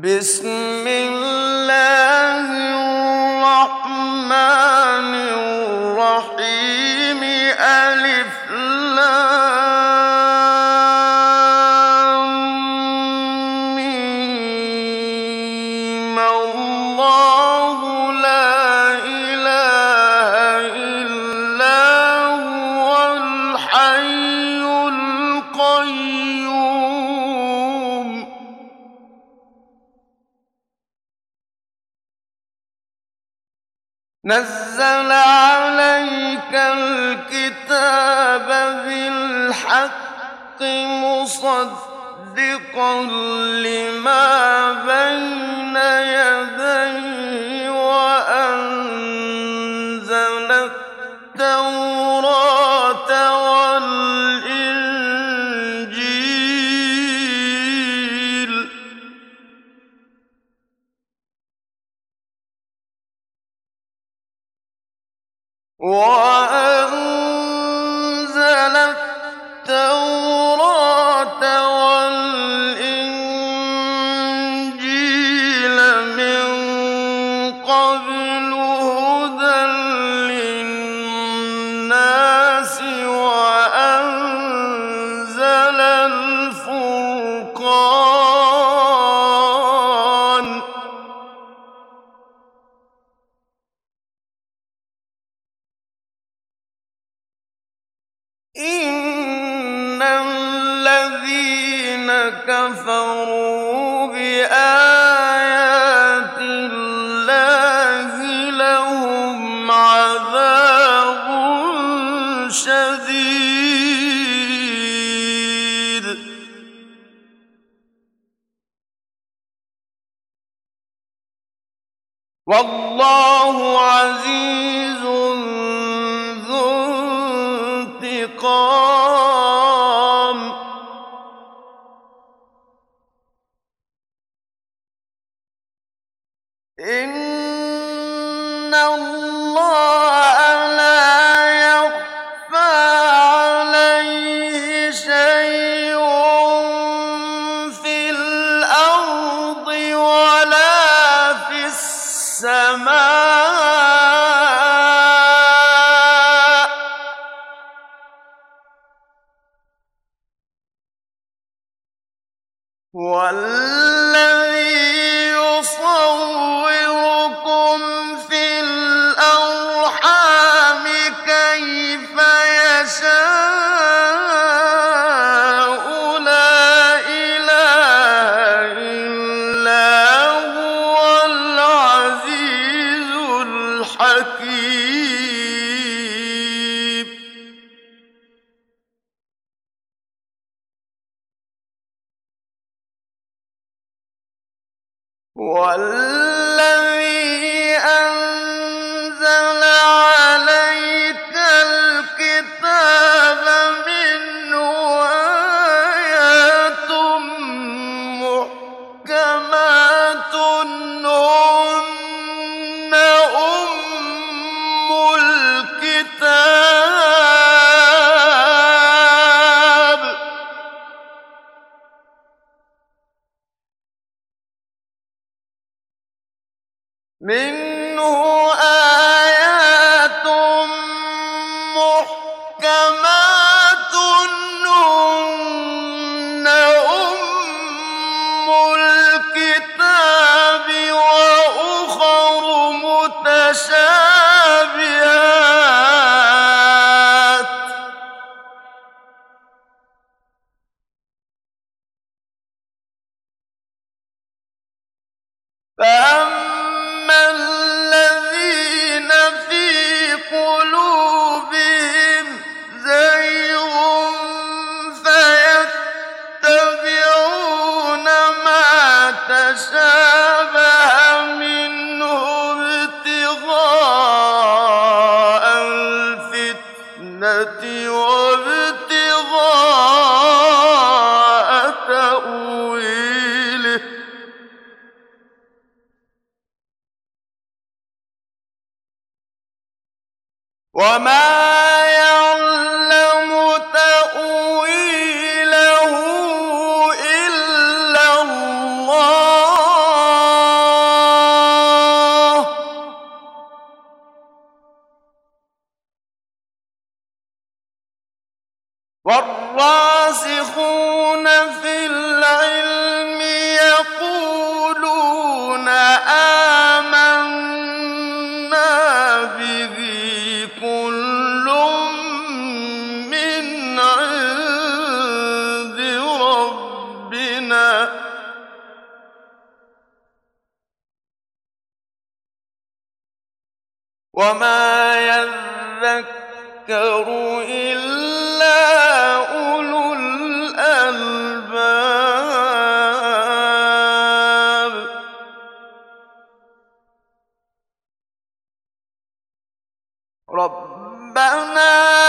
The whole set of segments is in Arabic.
بسم الله ربنا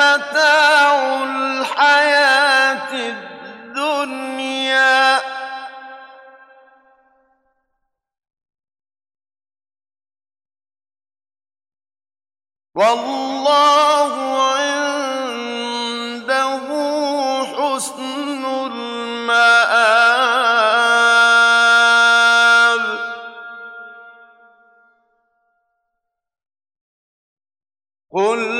متاع الحياة الدنيا. والله عنده حسن المآب. قل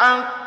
الحق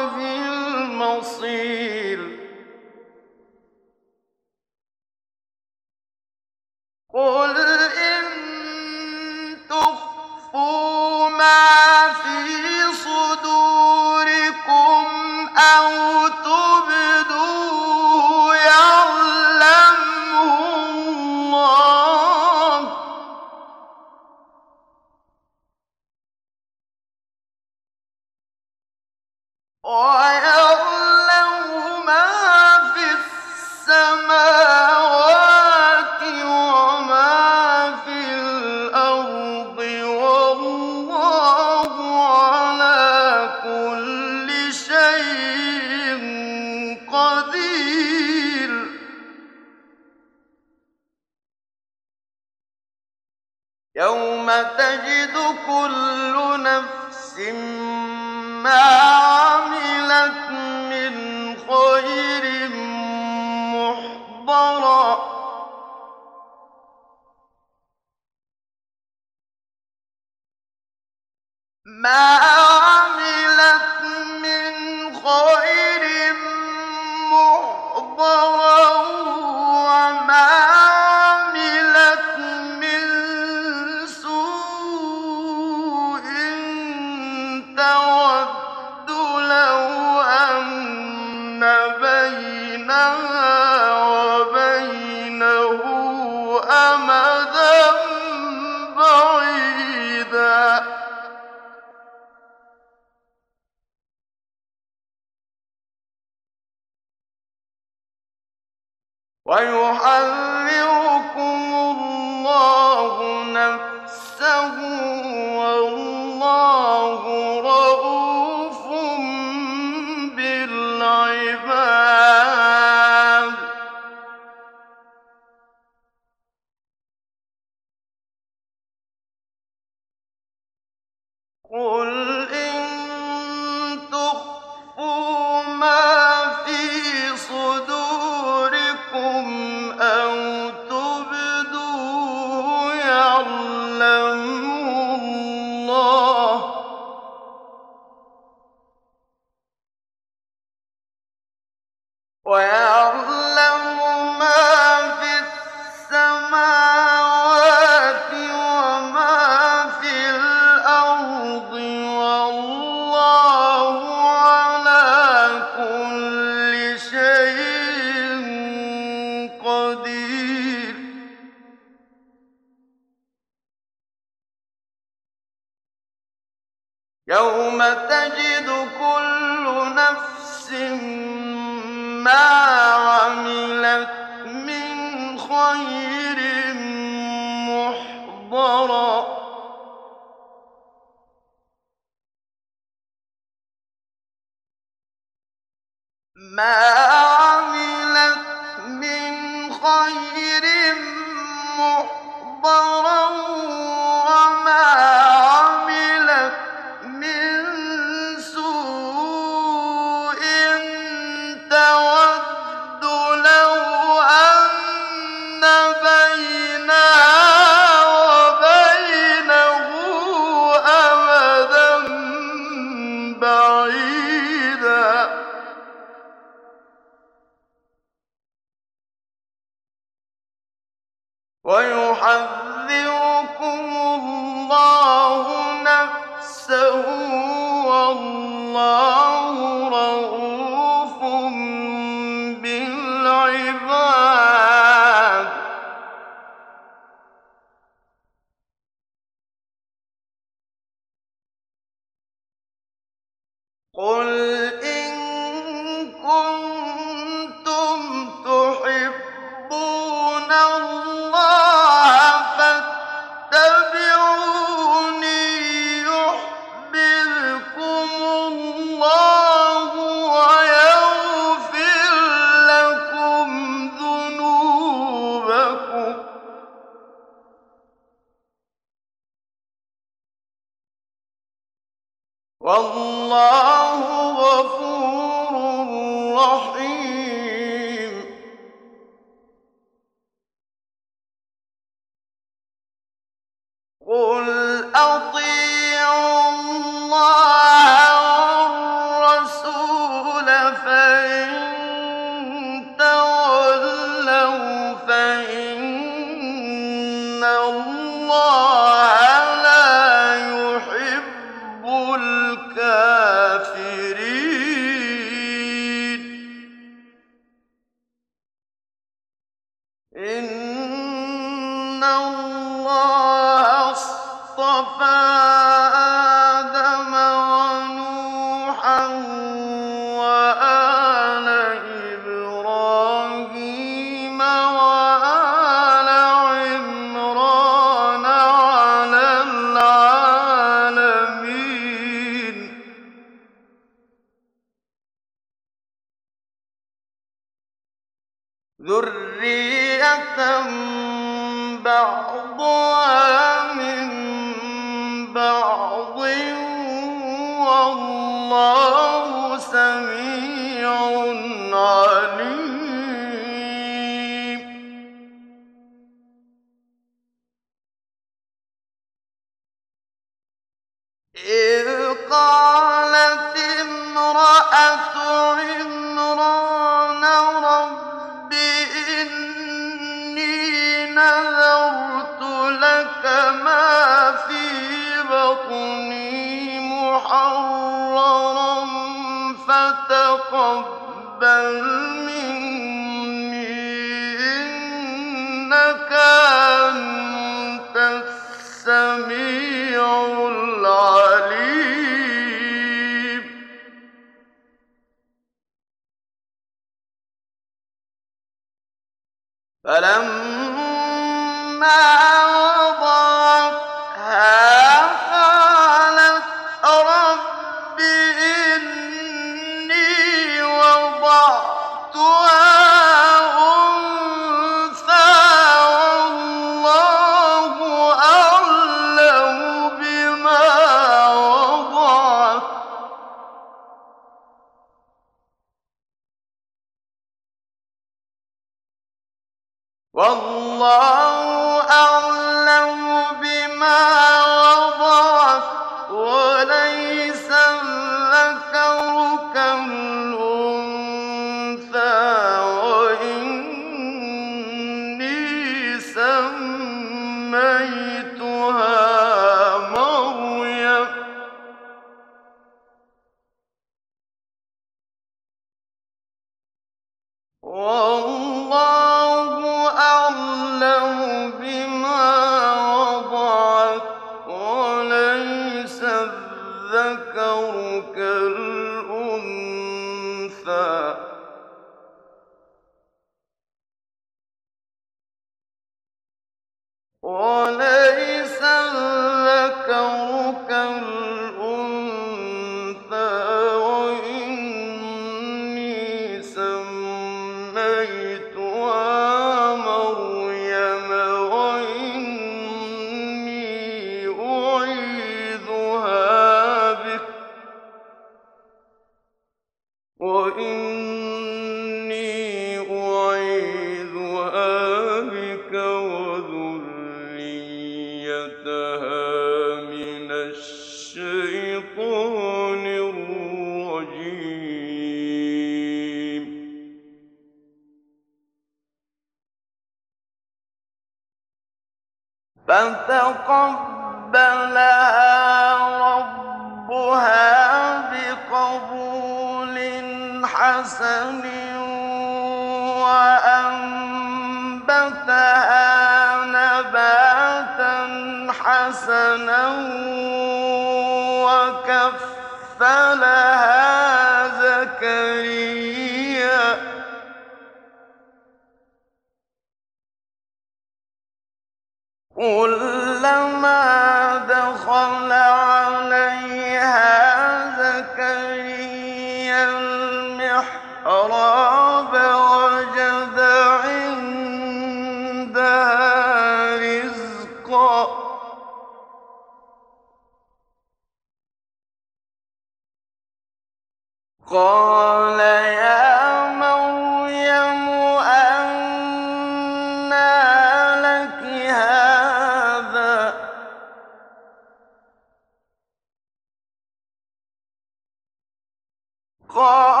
قَالَتْ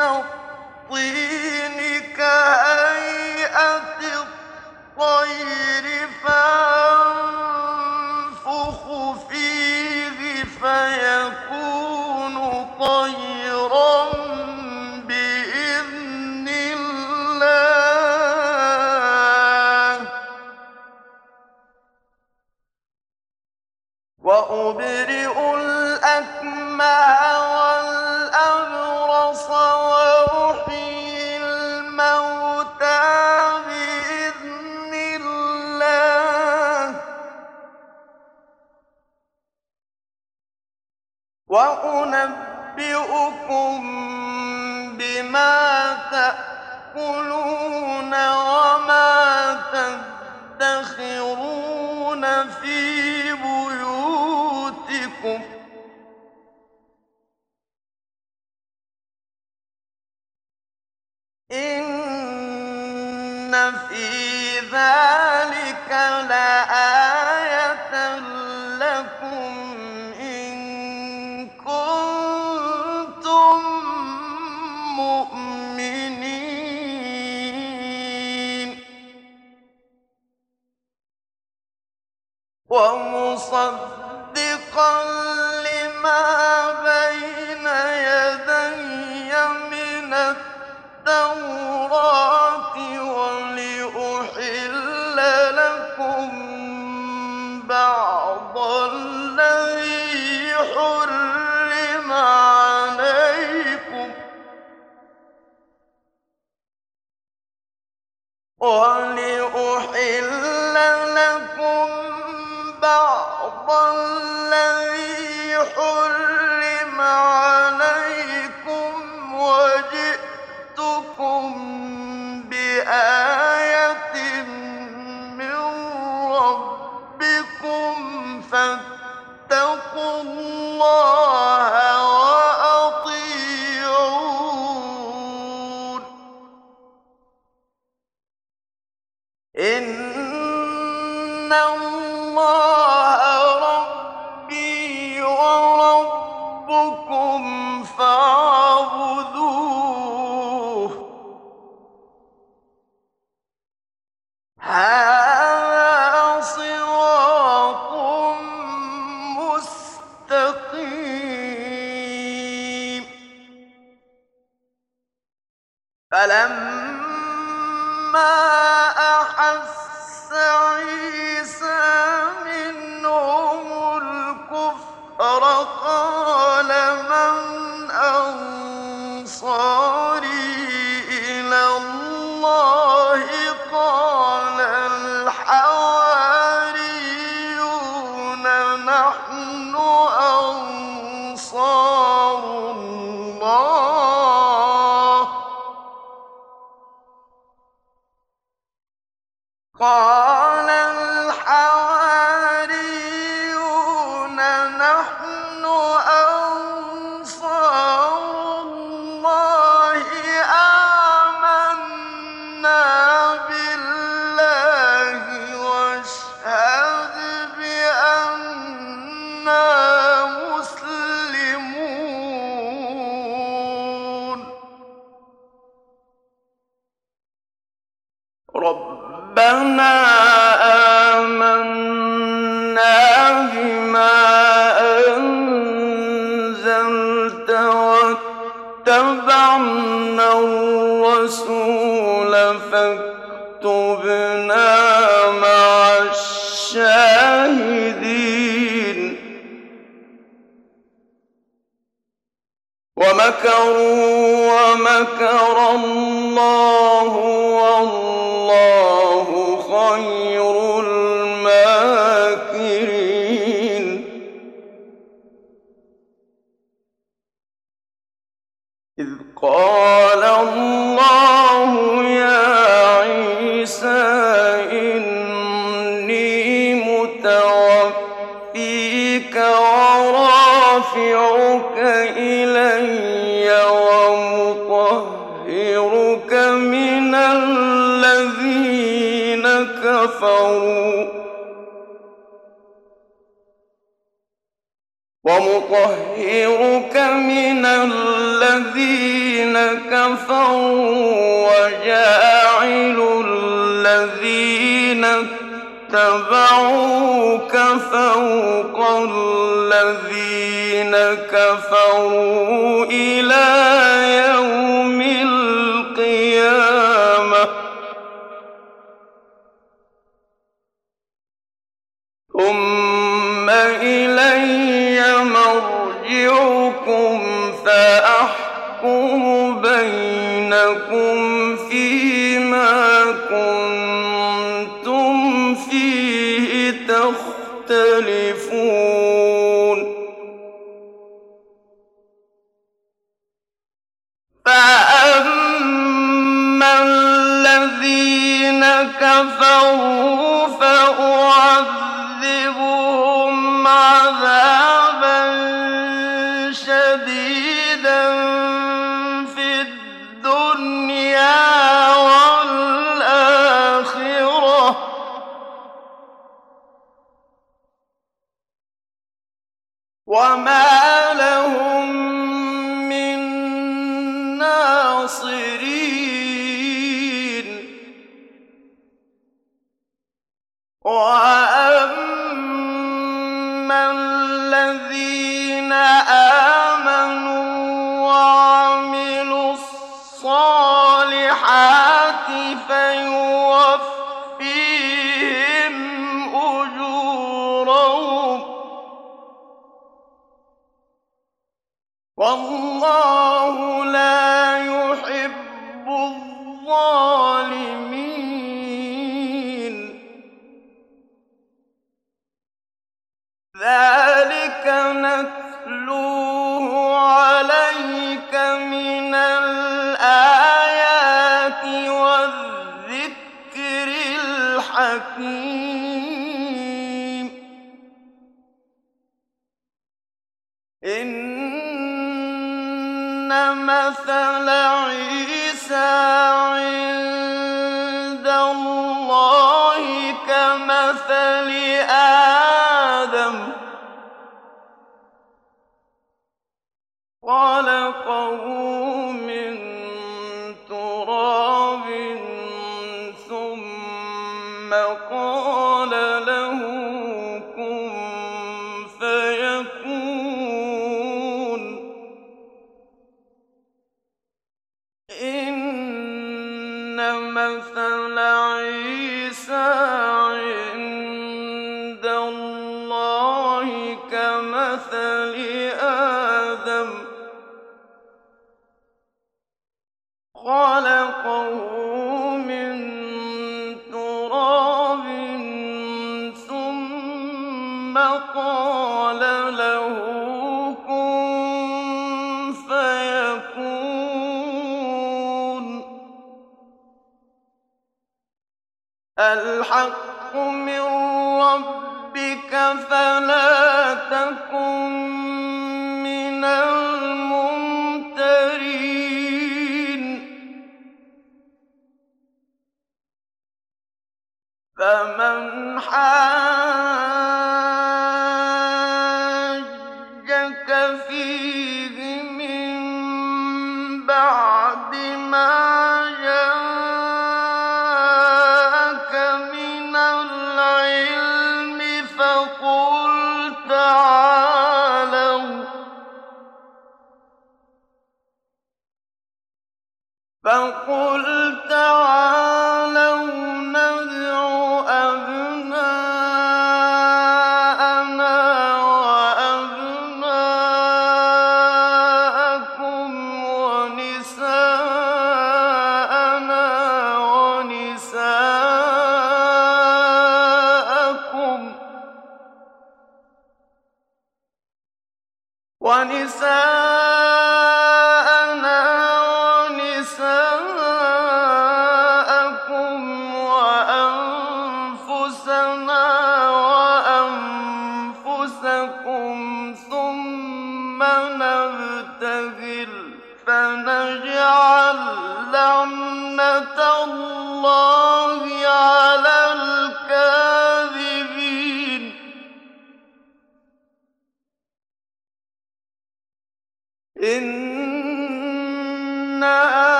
الطِّينِ كَهَيْئَةِ الطَّيْرِ. أما الذين كفروا فأعذبهم عذابا شديدا في الدنيا والآخرة وما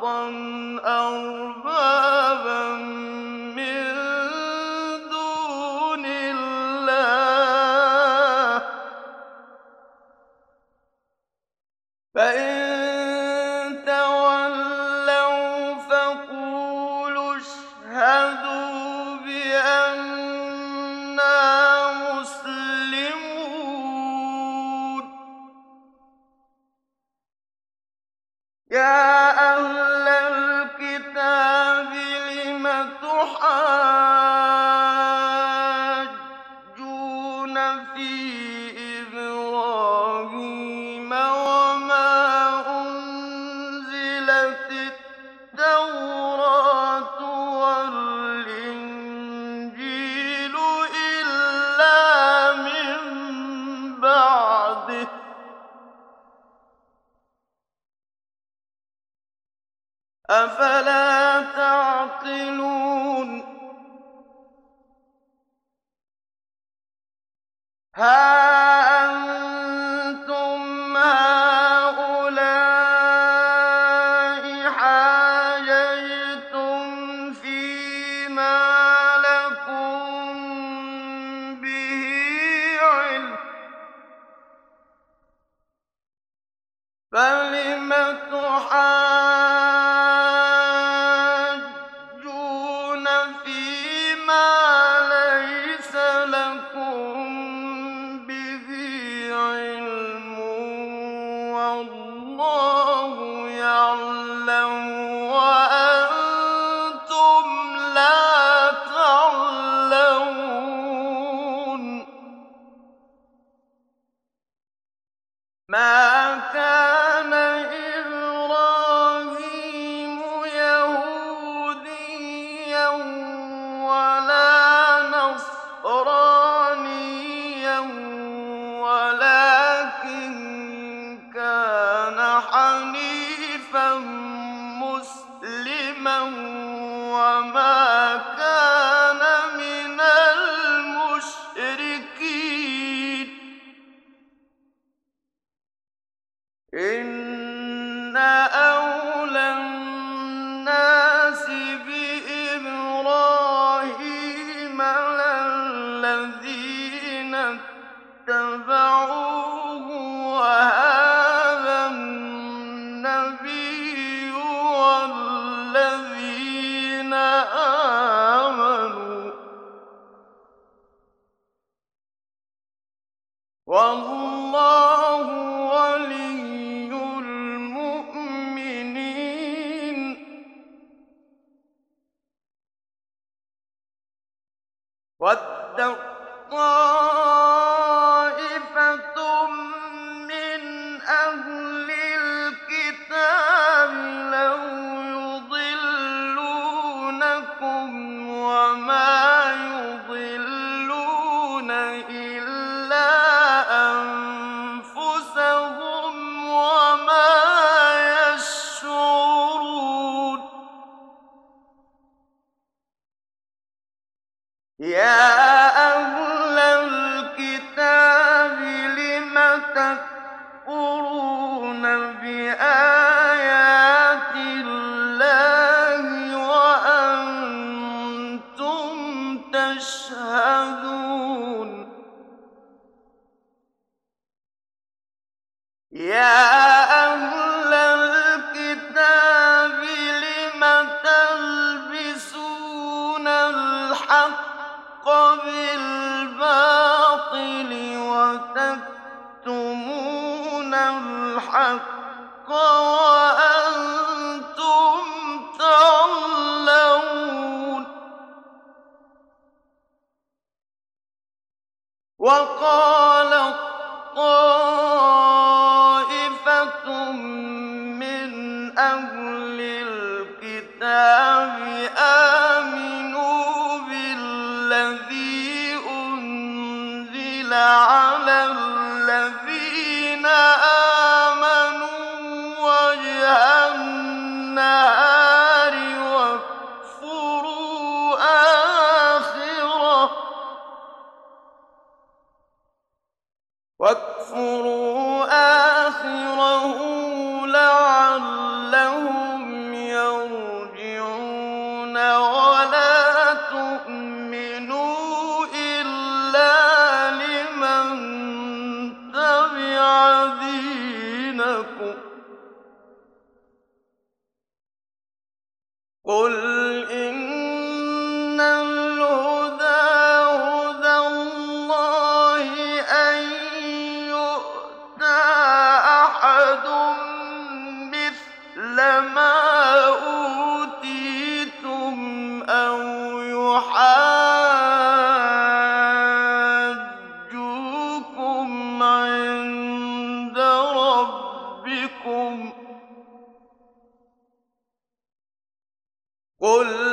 ظن قُلْ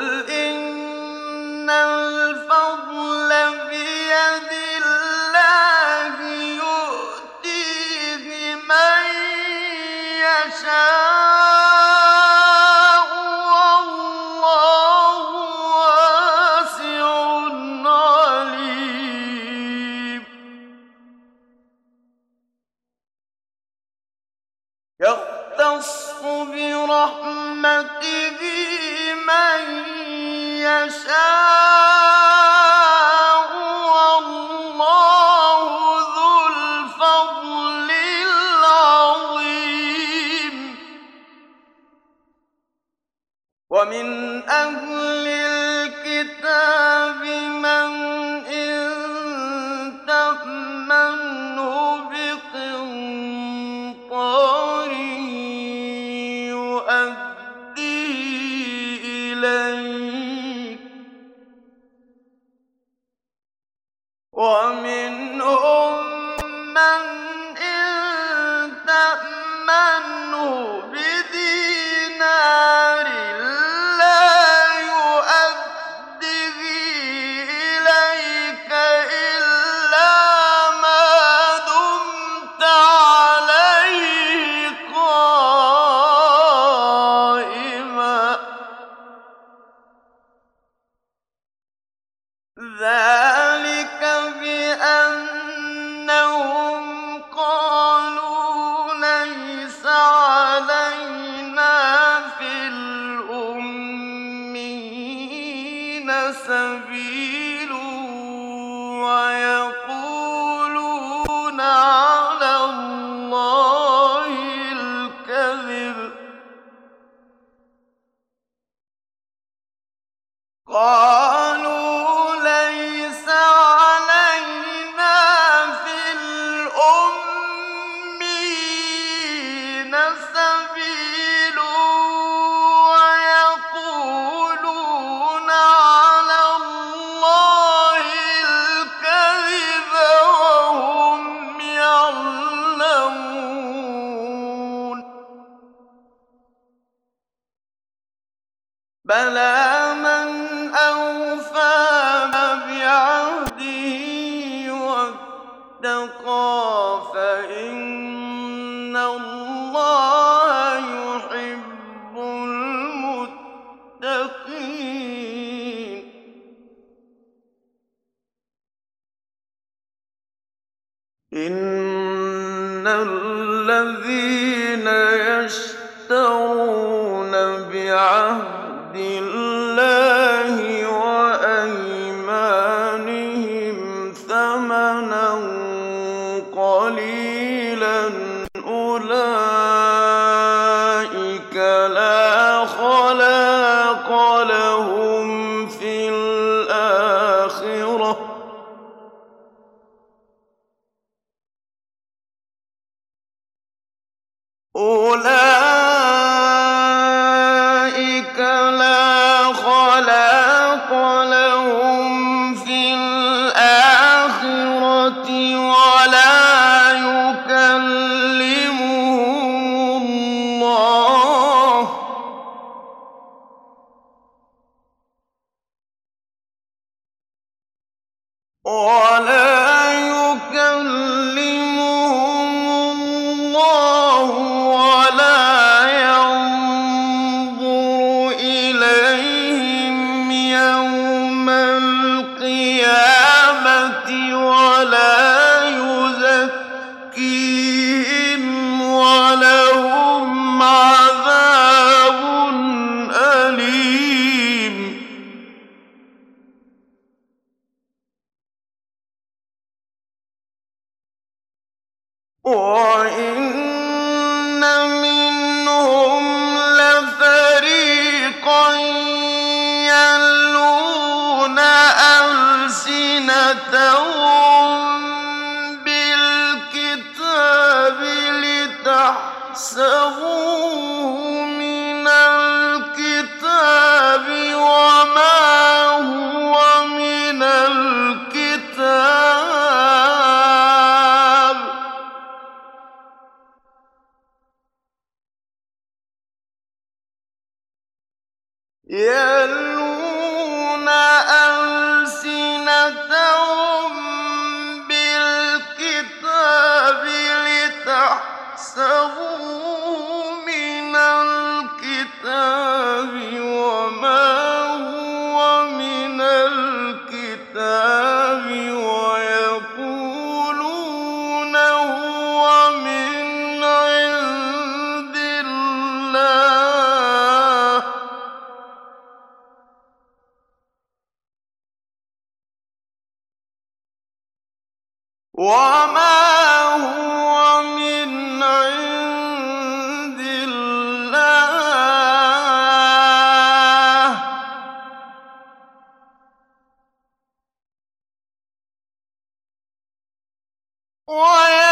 我呀。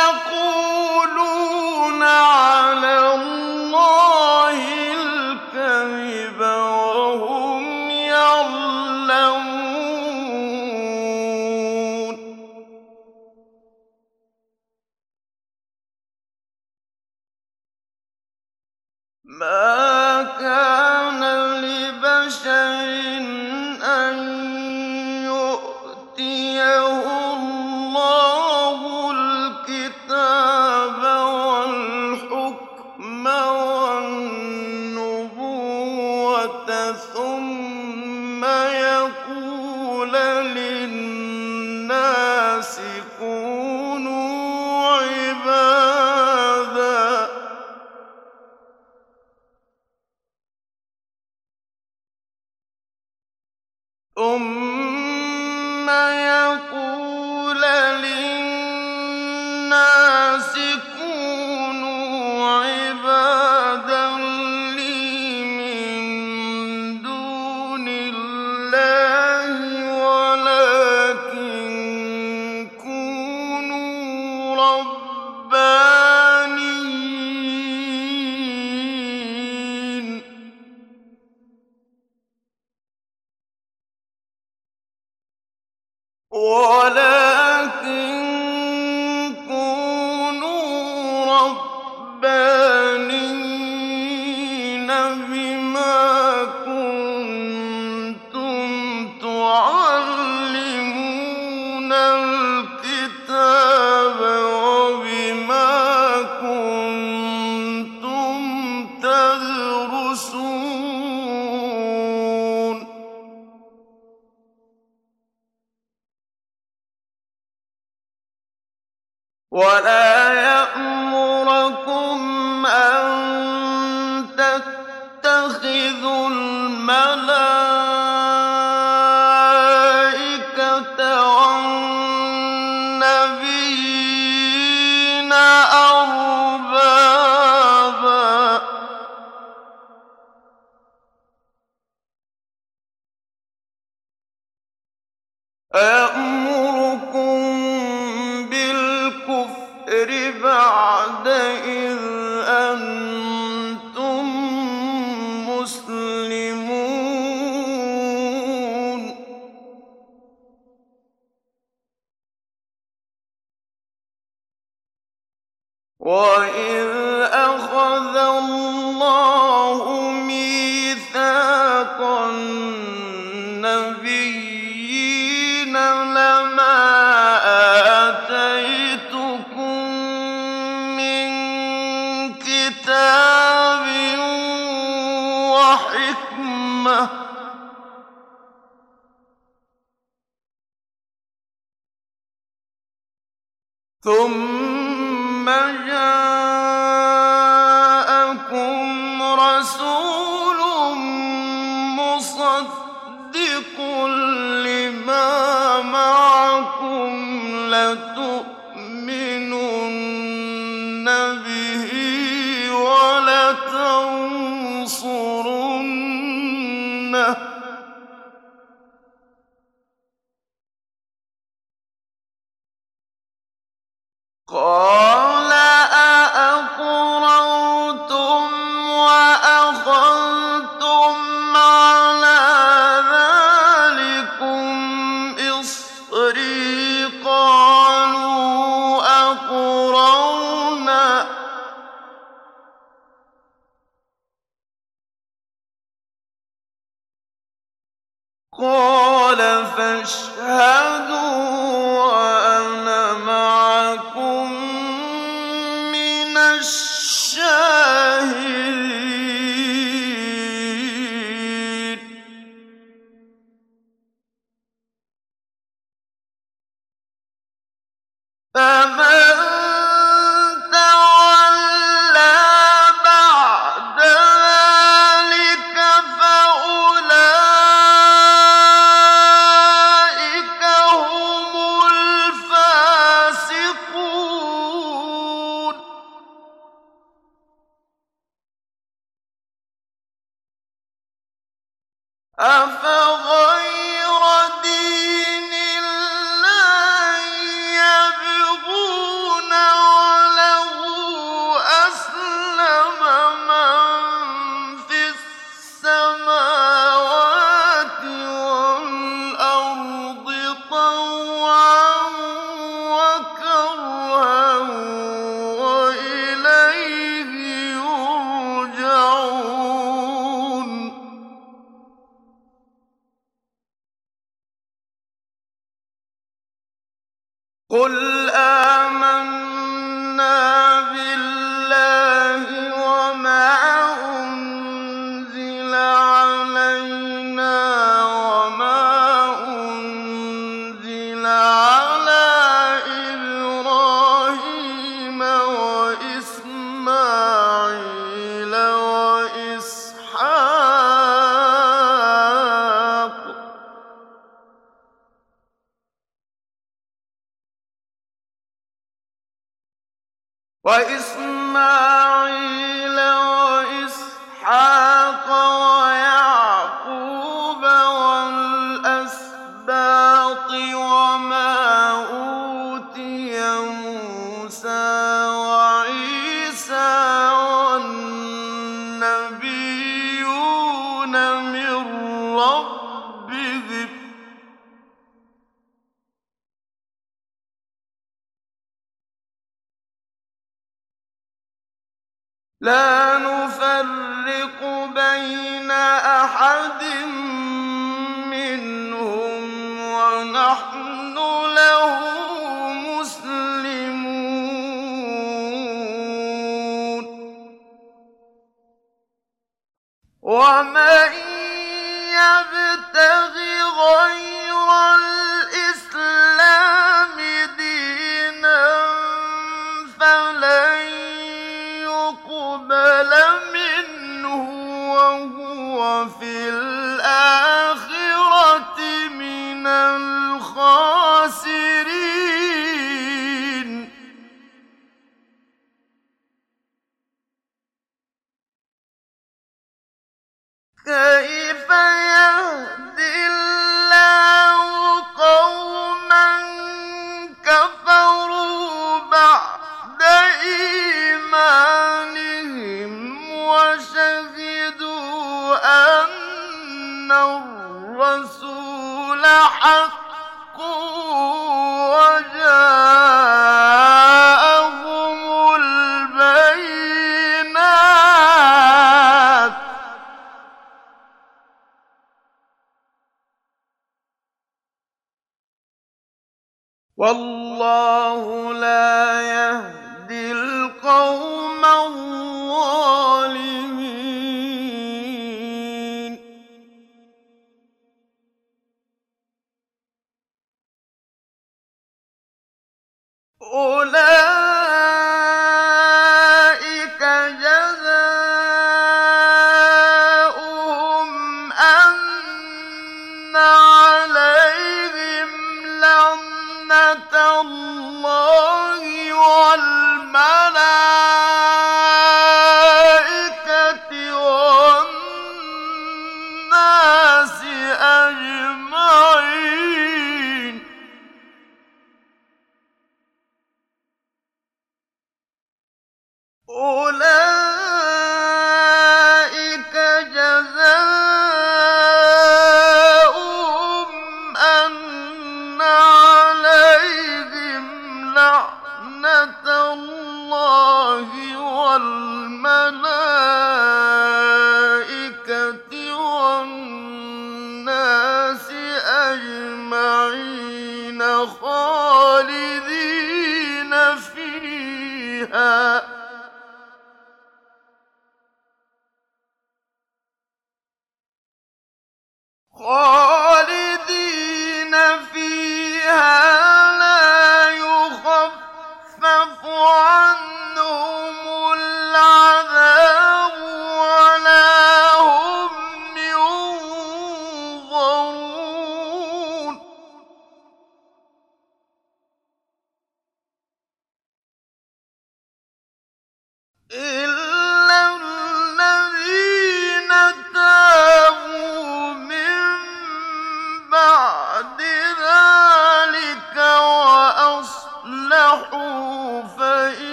أُنزِلَ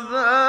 عذاب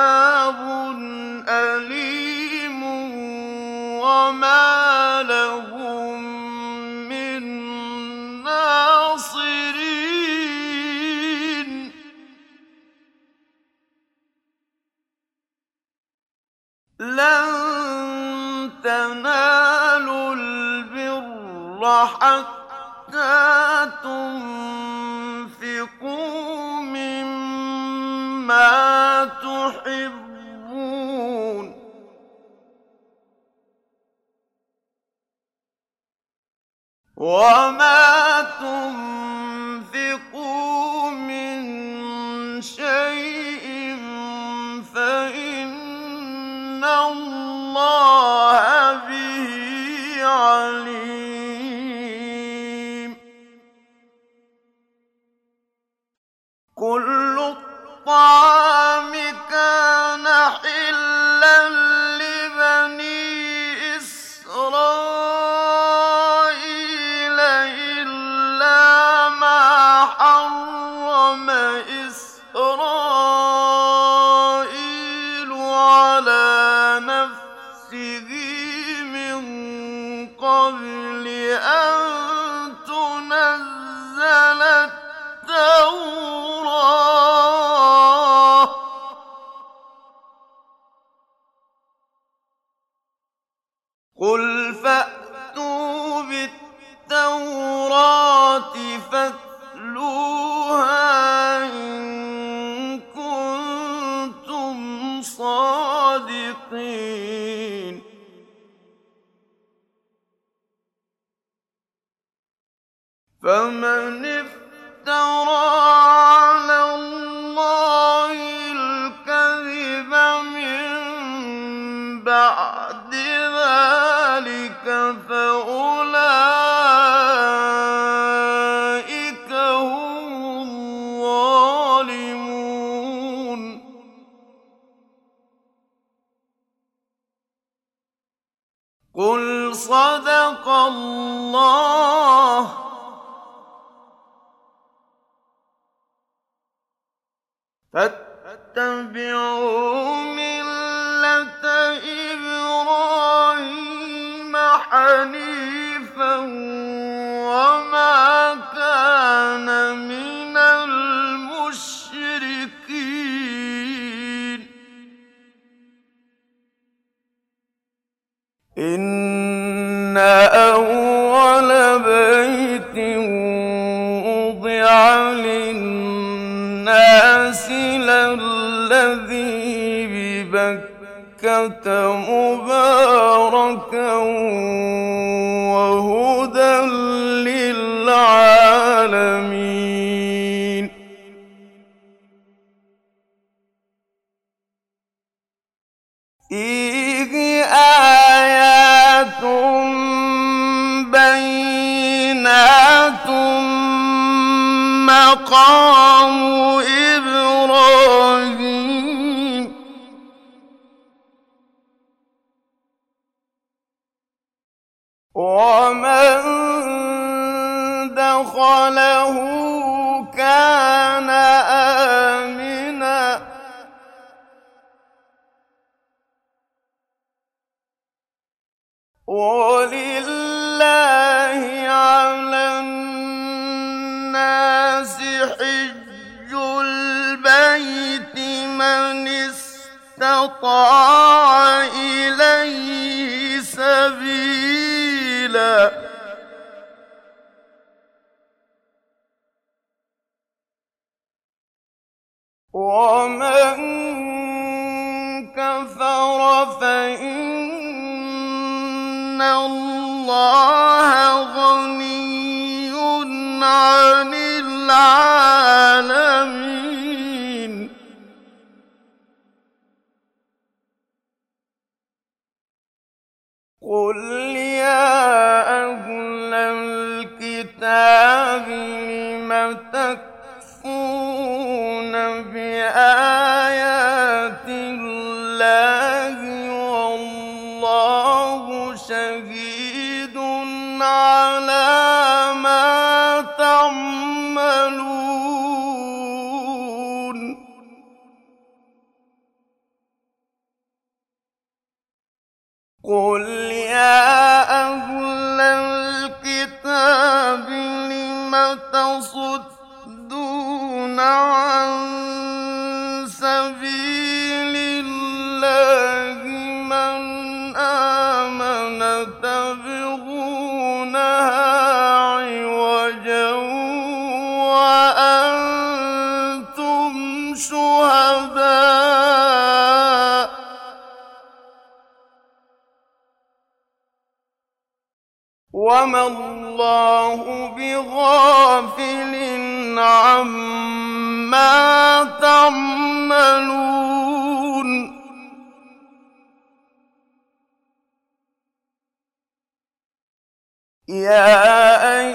يا أيها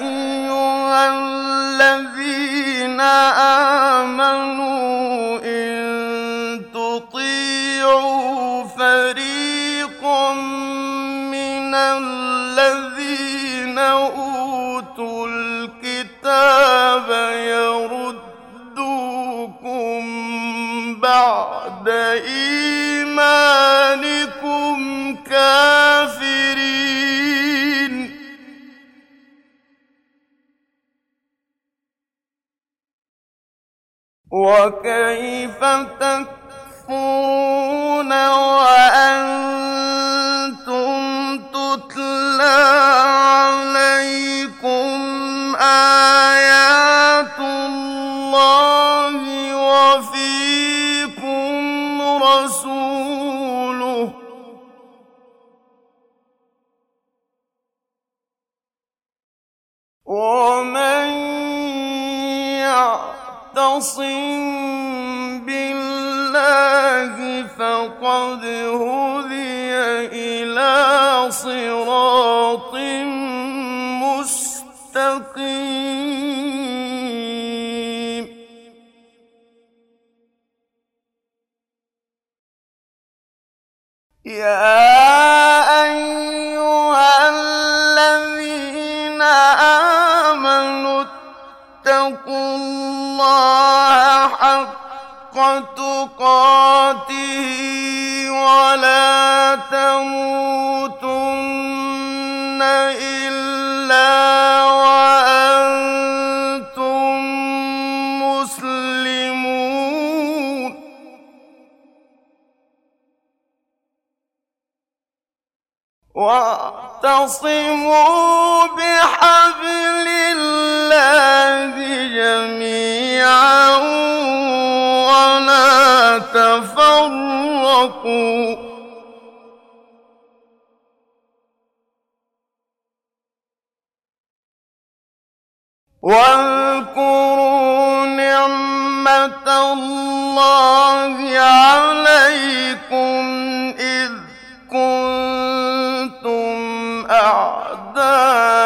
وكيف تكفرون وأنتم يعتصم بالله فقد هدي إلى صراط مستقيم. يا تقاته ولا تموتن إلا وأنتم مسلمون. واعتصموا بحبل الله جميعا. تفرقوا واذكروا نعمة الله عليكم إذ كنتم أعداء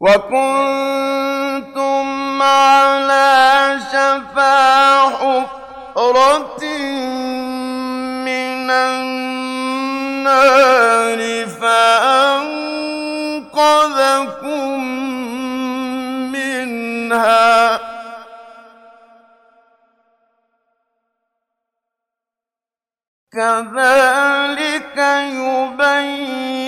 وكنتم على شفا حفرة من النار فأنقذكم منها كذلك يبين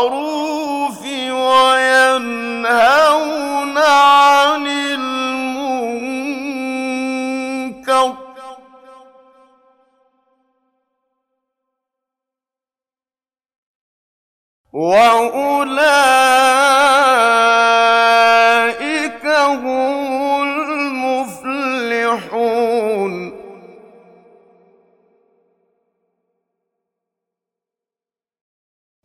بالمعروف وينهون عن المنكر. وأولئك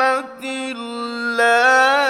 رحمة الله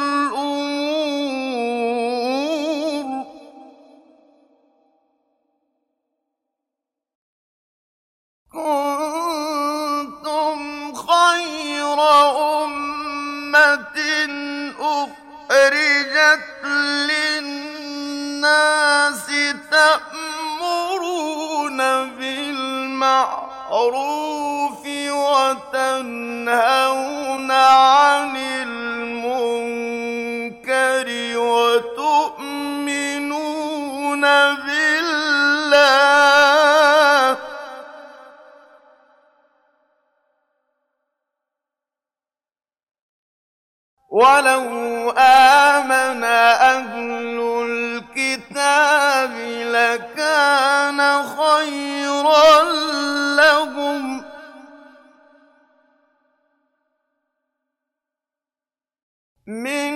بالمعروف وتنهون عن المنكر وتؤمنون بالله. ولو آمن منهم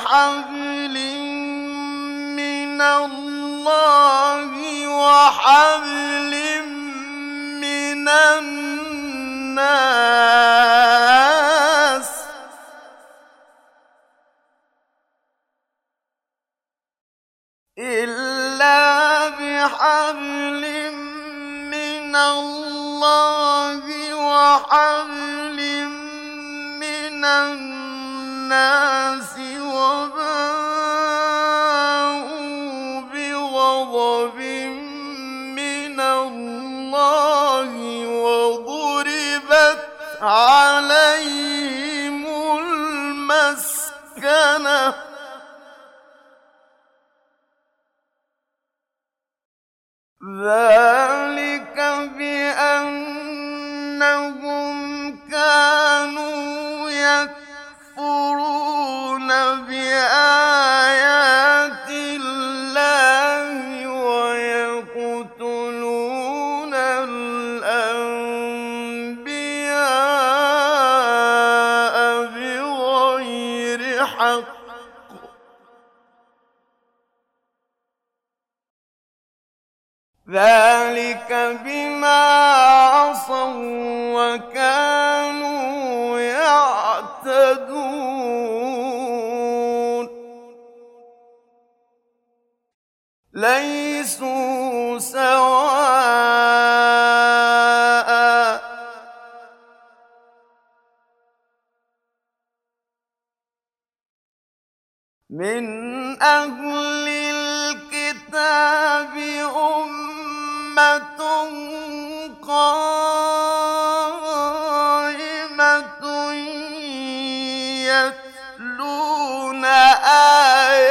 بحبل من الله وحبل من الناس. إلا بحبل من الله وحبل من الناس. بغضب من الله وضربت عليهم يتلون آيات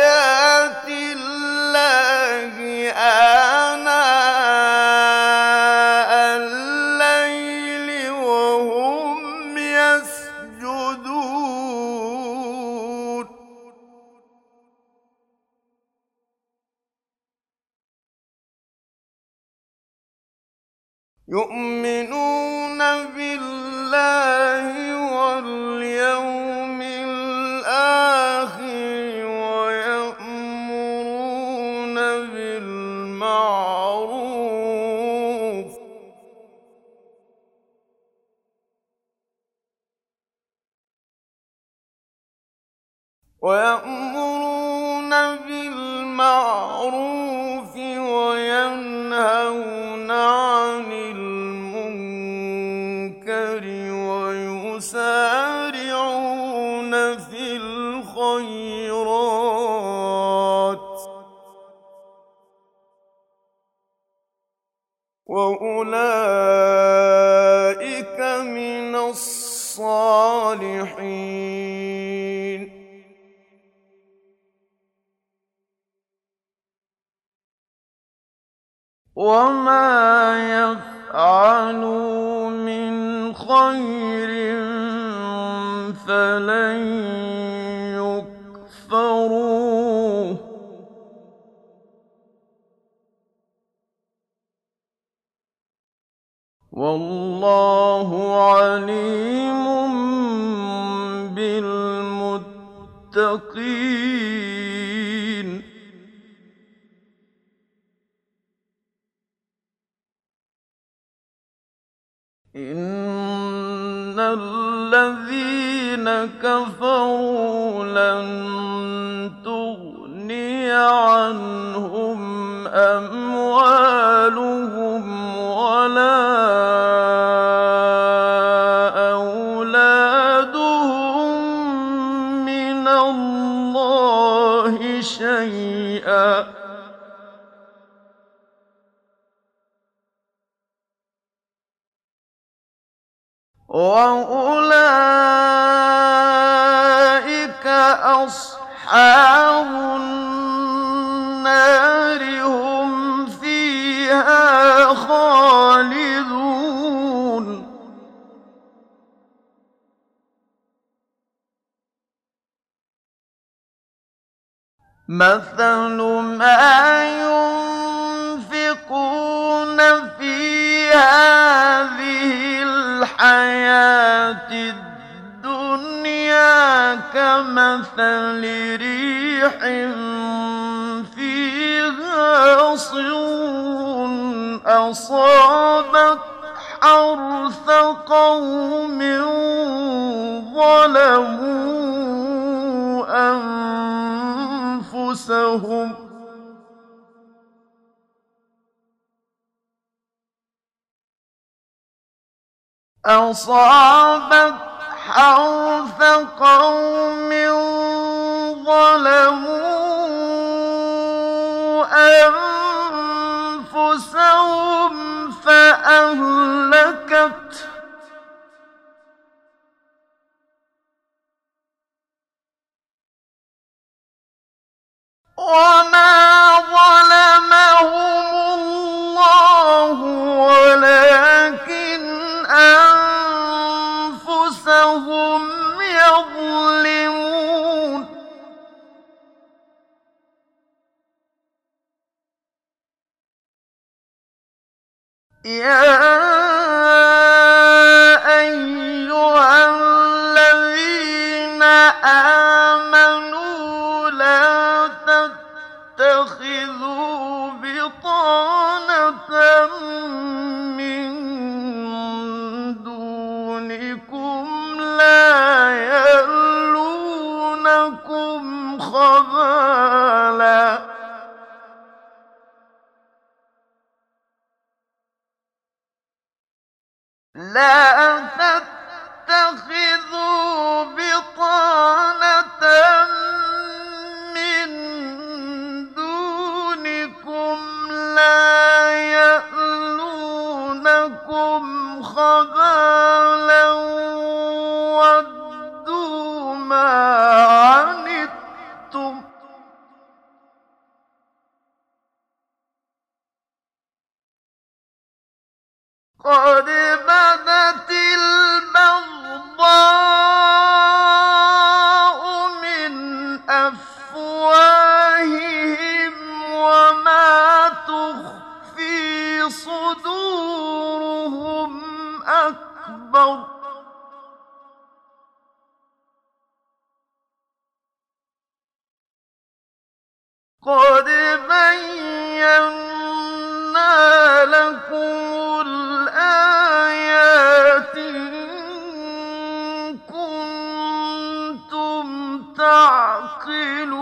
تعقلون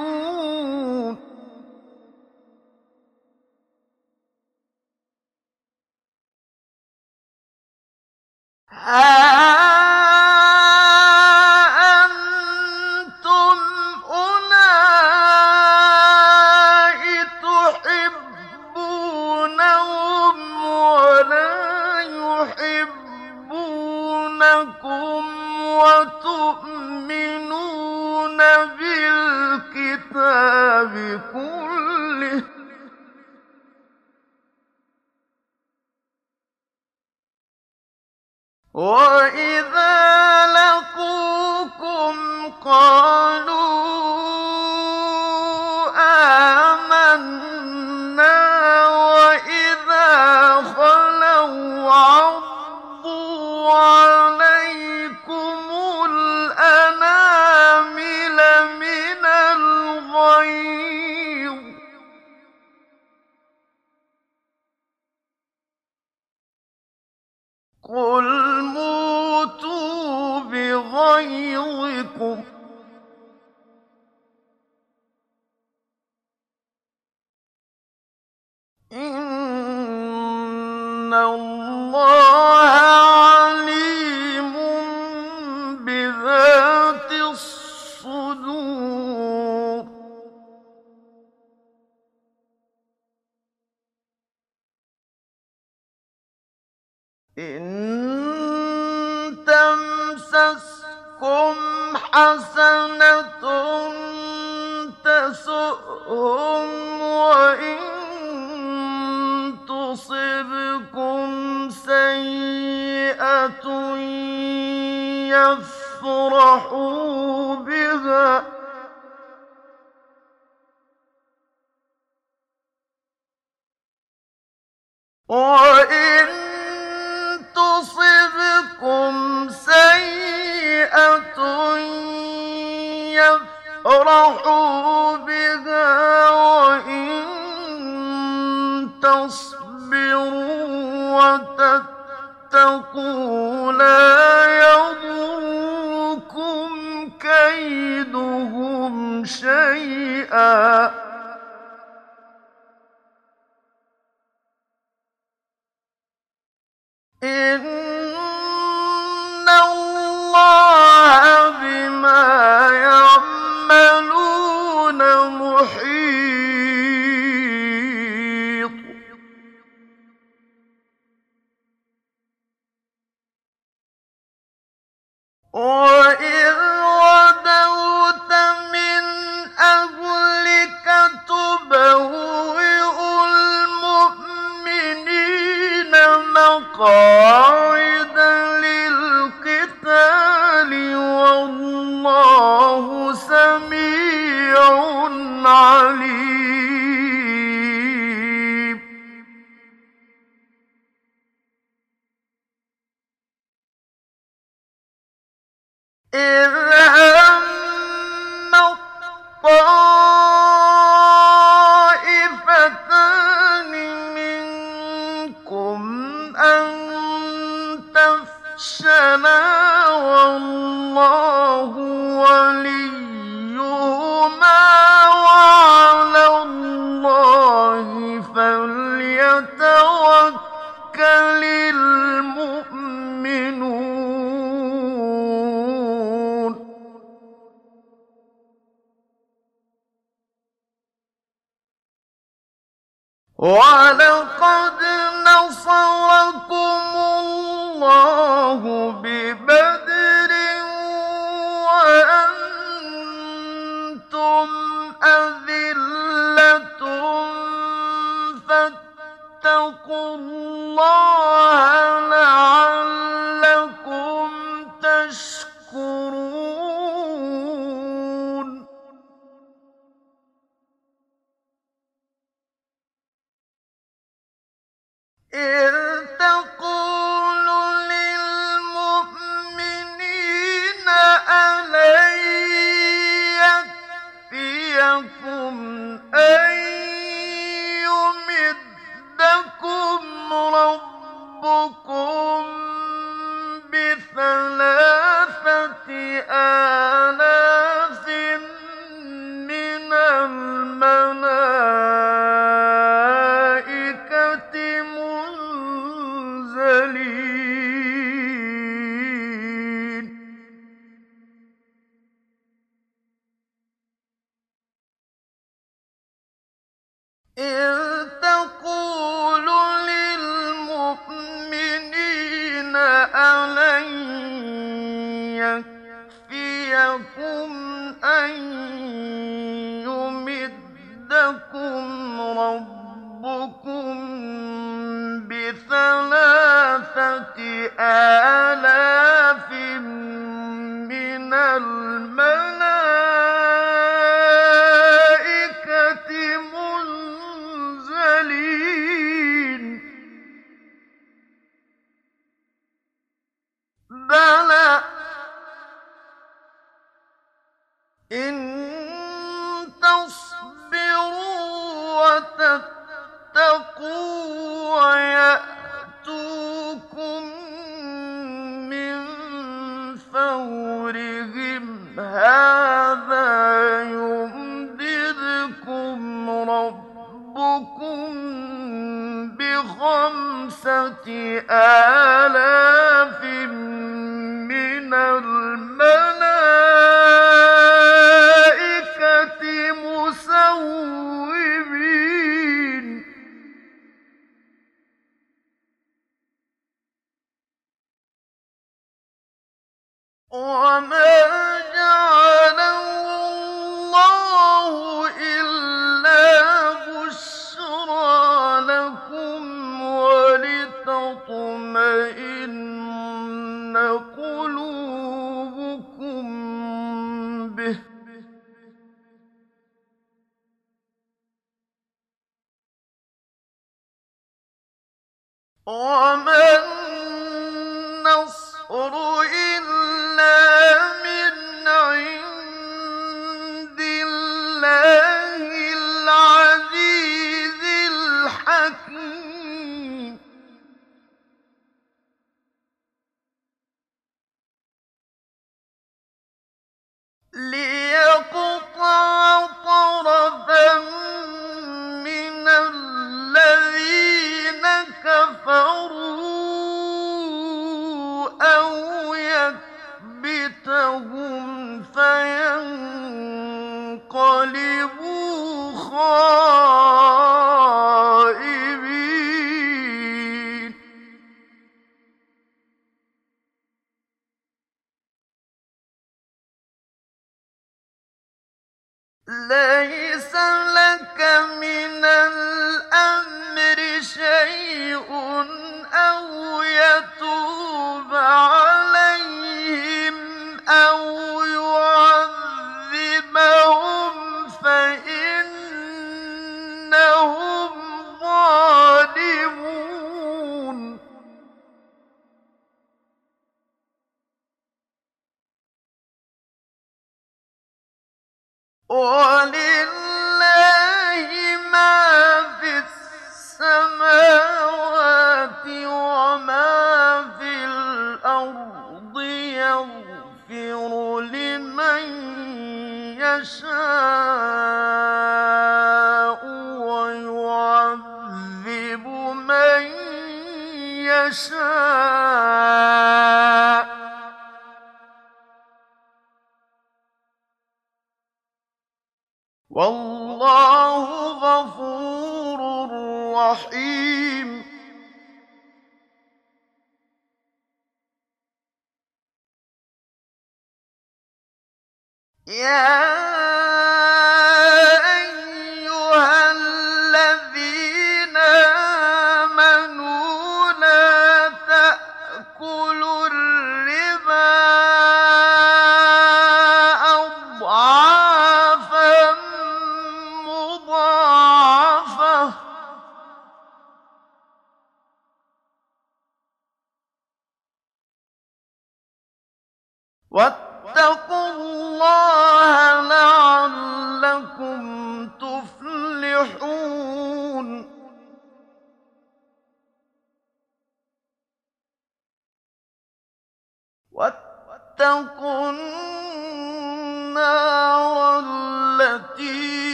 ها بالكتاب كله وَإِذَا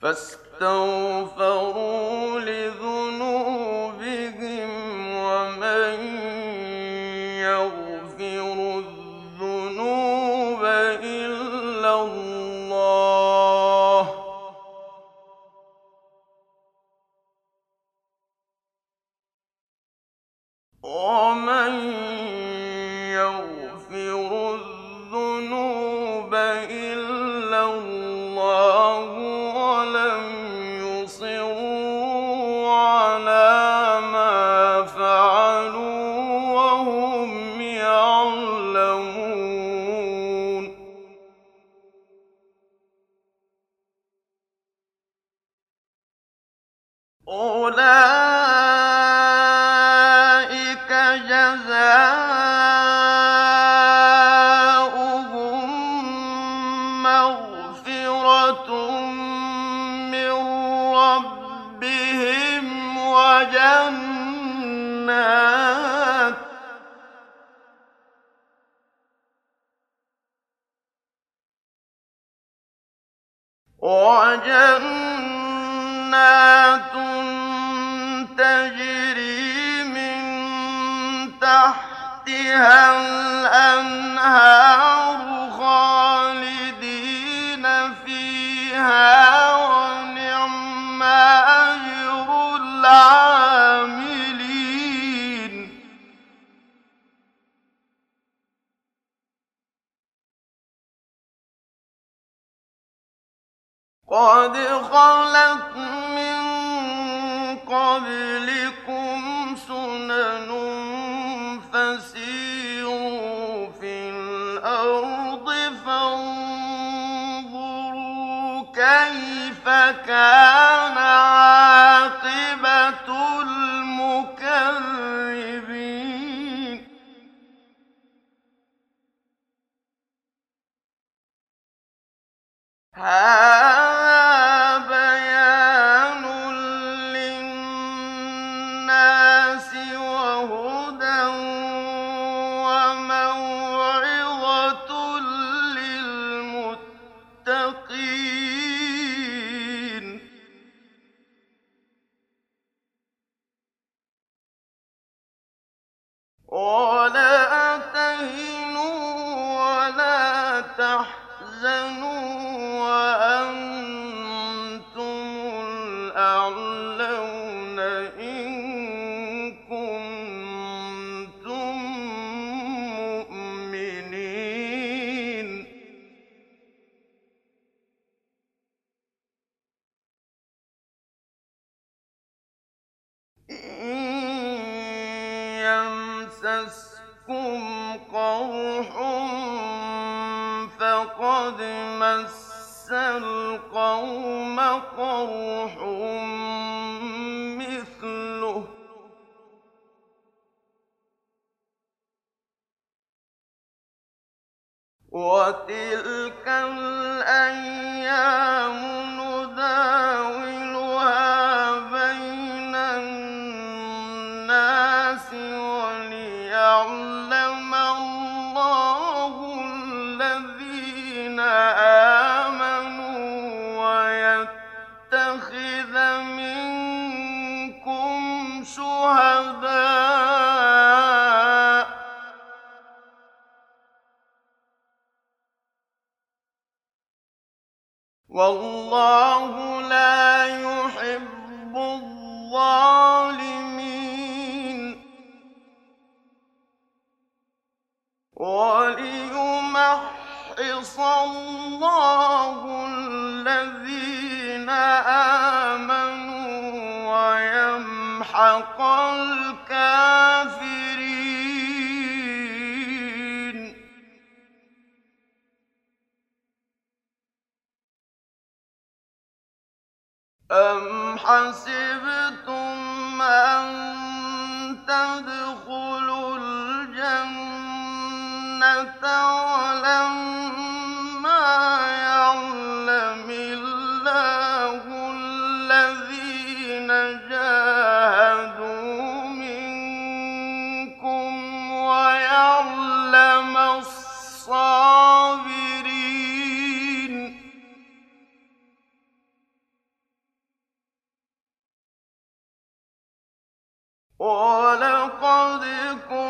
فاستغفروا لذنوبهم ومن يغفر الذنوب إلا الله. ومن وَلَقَدْ كُنتُمْ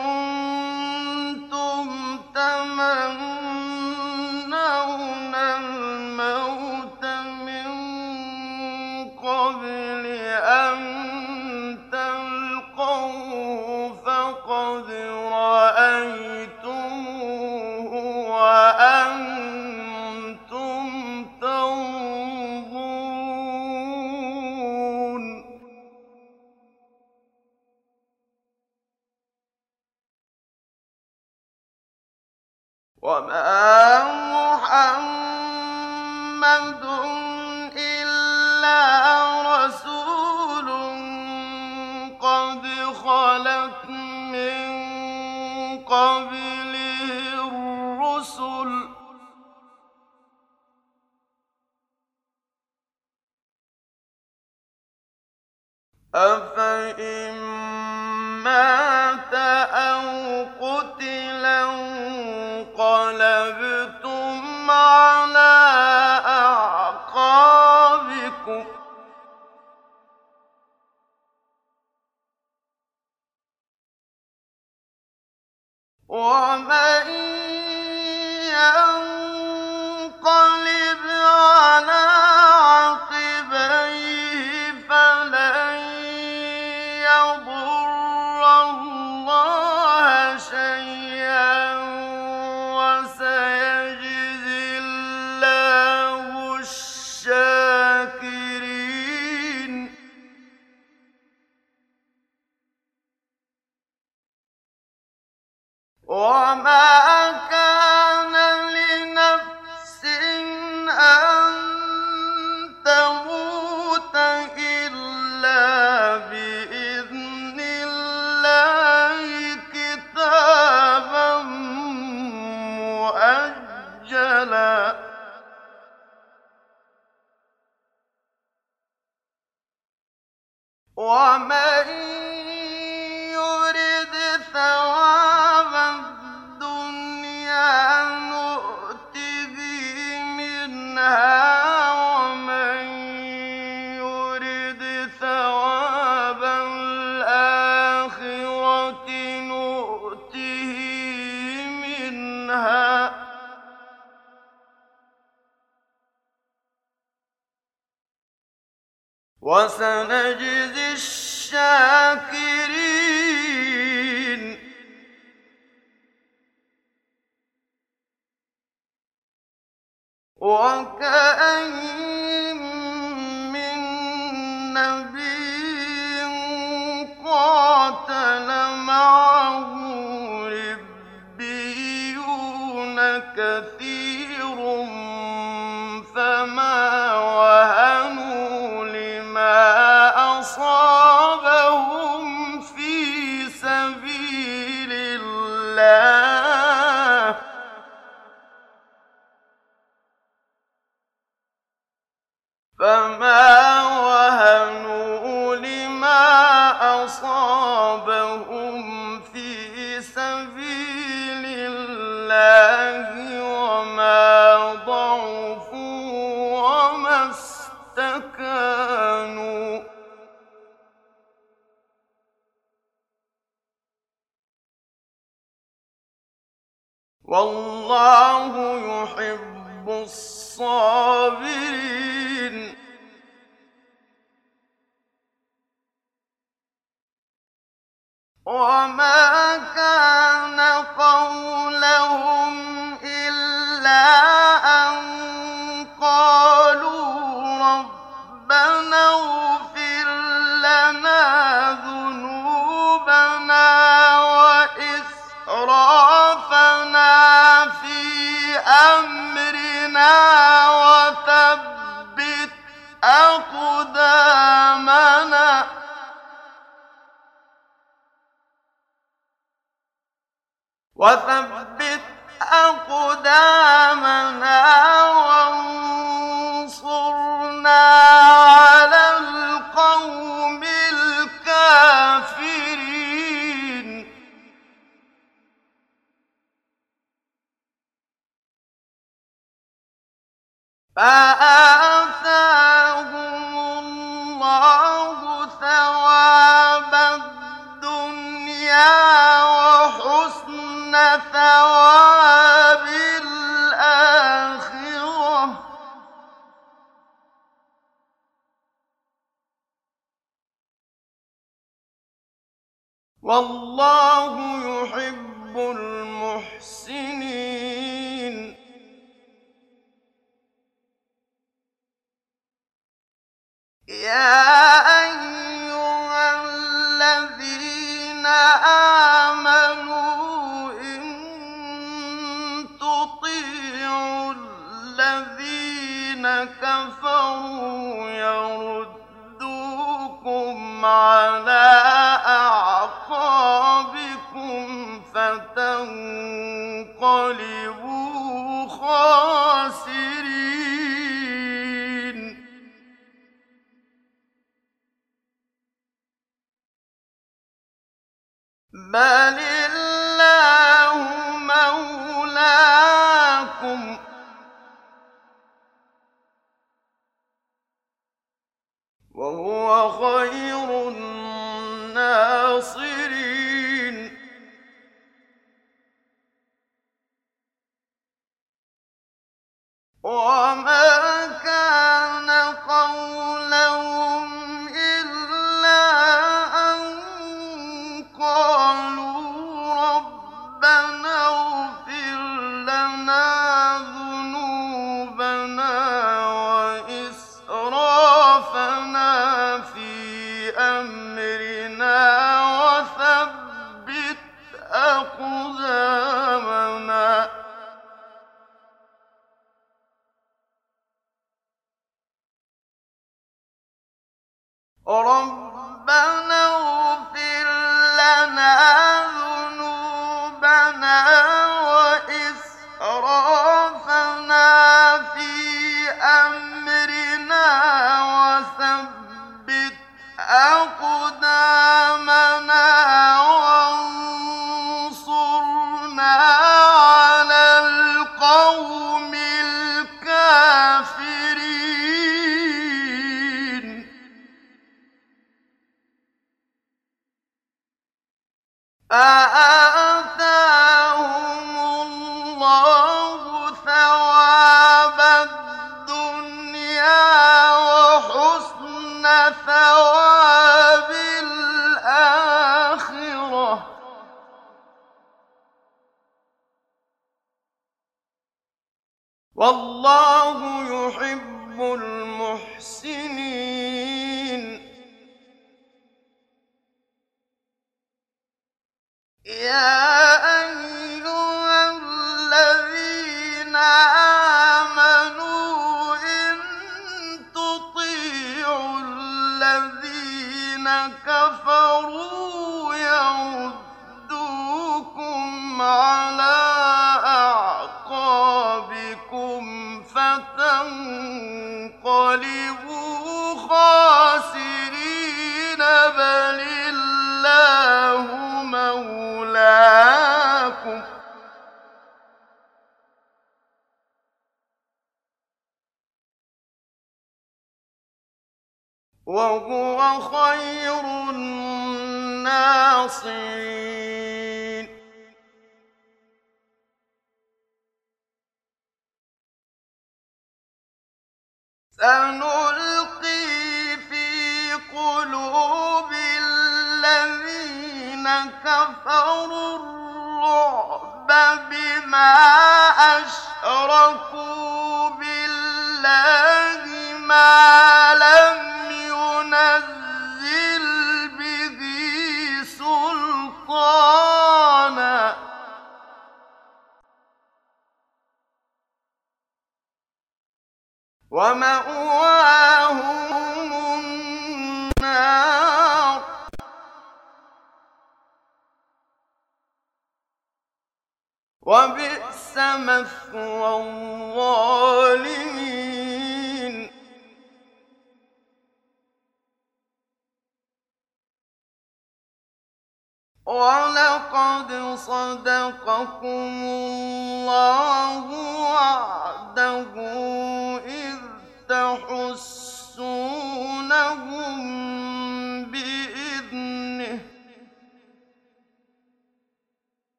فتنقلبوا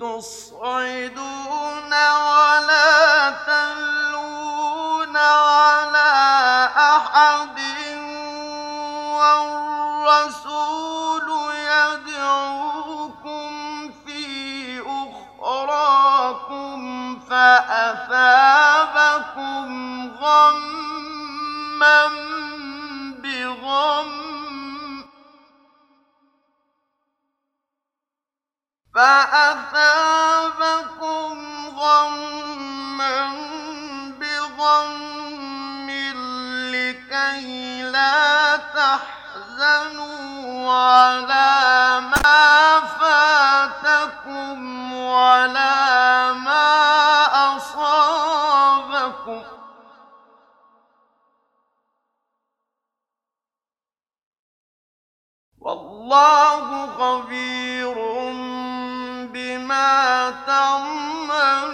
تصعدون ولا تلون على أحد والرسول يدعوكم في أخراكم فأثابكم غما بغم فأثابكم غما لكي لا تحزنوا على ما فاتكم ما أصابكم. والله خبير بما تعملون.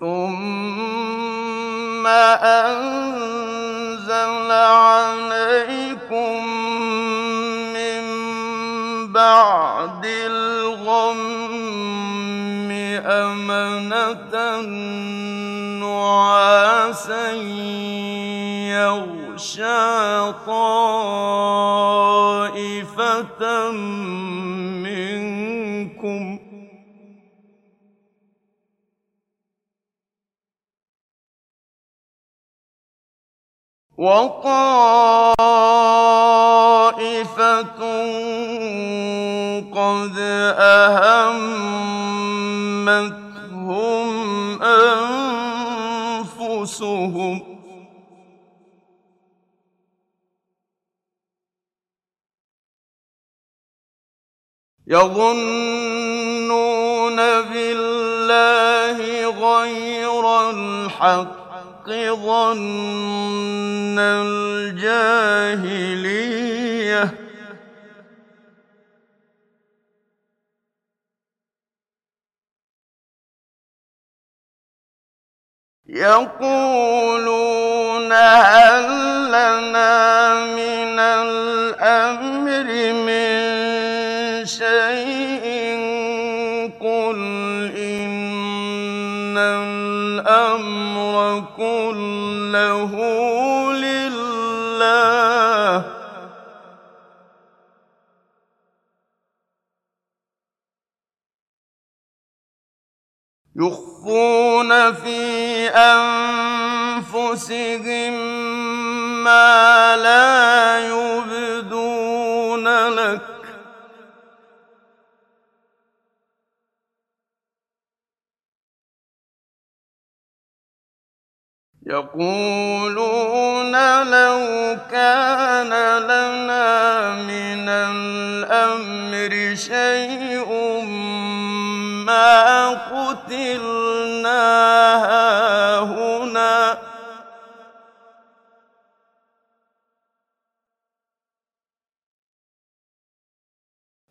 ثم أنزل عليكم من بعد الغم أمنة نعاسا يغشى طائفة منكم. وطائفة قد أهمتهم أنفسهم. يظنون بالله غير الحق ظن الجاهلية. يقولون هل لنا من الأمر من شيء قل إن الأمر كله لله. يخفون في أنفسهم ما لا يبدون. يقولون لو كان لنا من الأمر شيء ما قتلنا هاهنا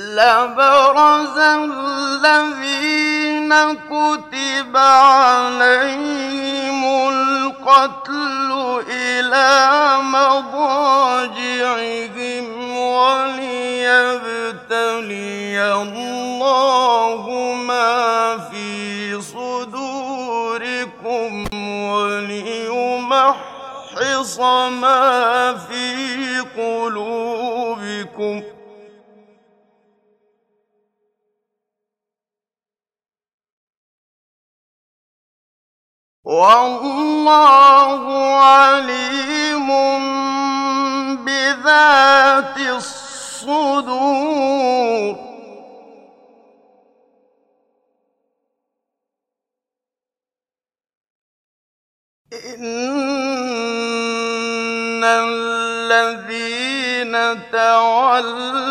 لبرز الذين كتب عليهم القتل إلى مضاجعهم وليبتلي الله ما في صدوركم وليمحص ما في قلوبكم والله عليم بذات الصدور. إن الذين تولوا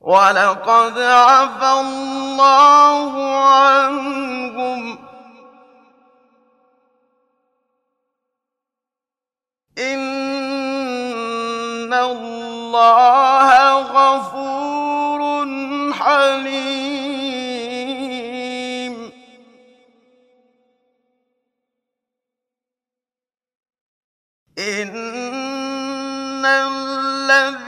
ولقد عفى الله عنهم إن الله غفور حليم إن الذين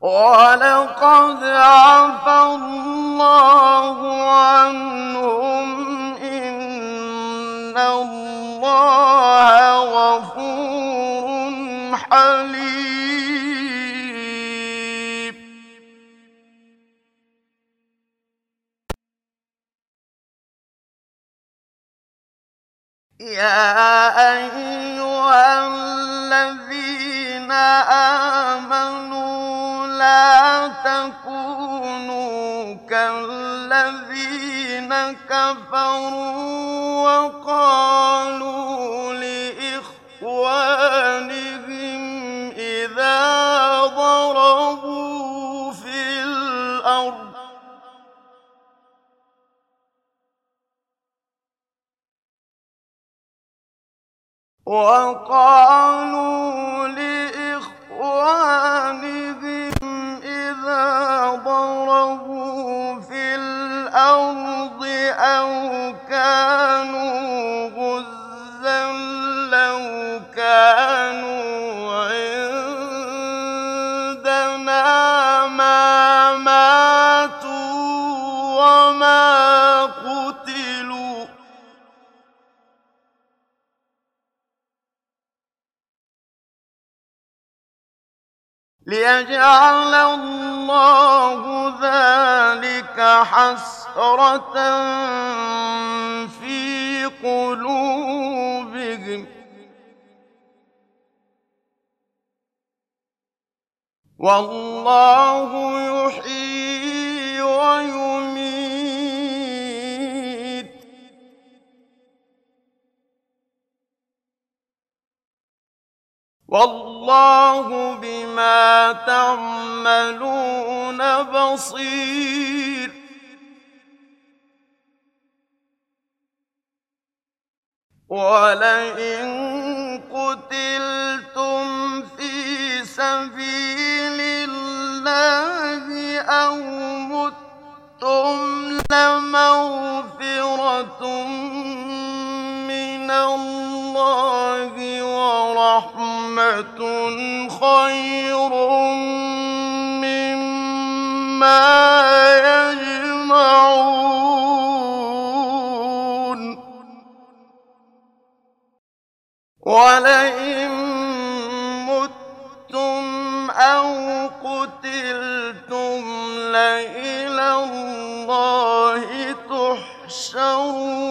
ولقد عفى الله عنهم إن الله غفور حليم. يا أيها الذين آمنوا لا تكونوا كالذين كفروا وقالوا لإخوانهم إذا ضربوا في الأرض وقالوا لإخوانهم إذا ضربوا في الأرض أو كانوا غزا لو كانوا عندنا ليجعل الله ذلك حسرة في قلوبهم. والله يحيي ويميت. والله بما تعملون بصير. ولئن قتلتم في سبيل الله أو متم لمغفرة من الله ورحمة خير مما يجمعون ولئن متم أو قتلتم لإلى الله تحشرون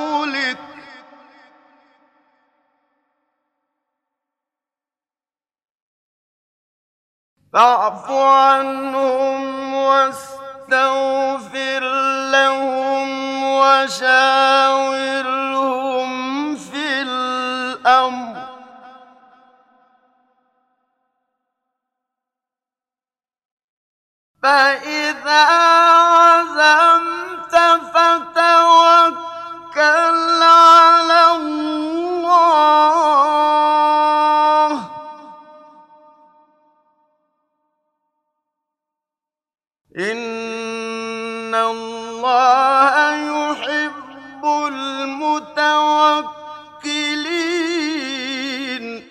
فاعف عنهم واستغفر لهم وشاورهم في الأمر. فإذا عزمت فتوكل على الله. إن الله يحب المتوكلين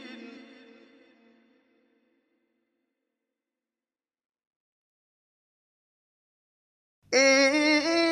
إيه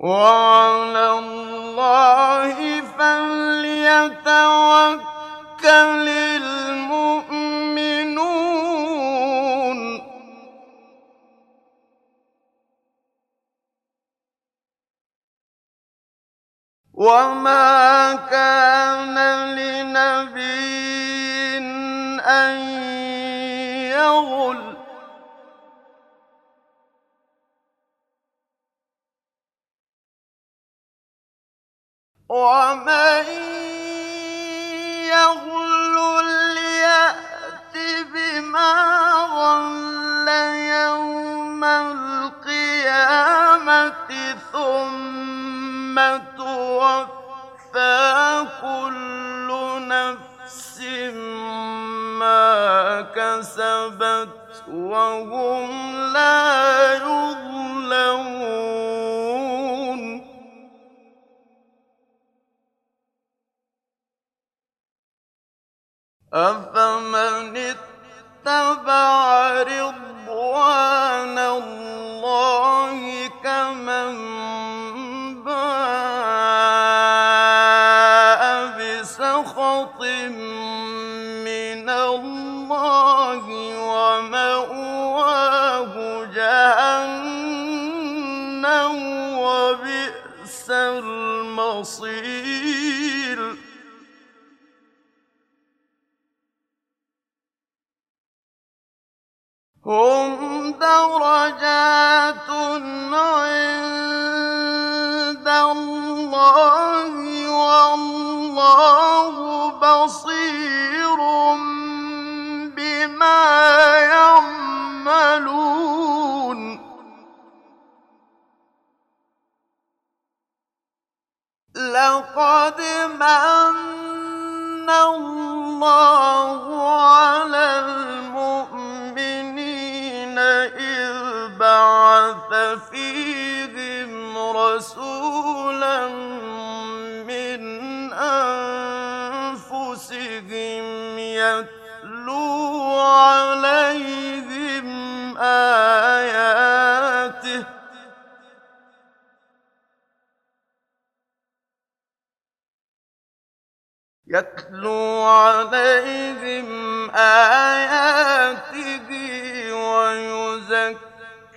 وعلى الله فليتوكل المؤمنون. وما كان لنبي ومن بما يوم القيامة ثم توفى كل نفس ما كسبت وهم لا يظلمون أفمن اتبع رضوان الله كمن باء هم درجات عند الله والله بصير بما يعملون. لقد من الله على المؤمنين فيهم رسولا من أنفسهم يتلو عليهم آياته عليهم آياته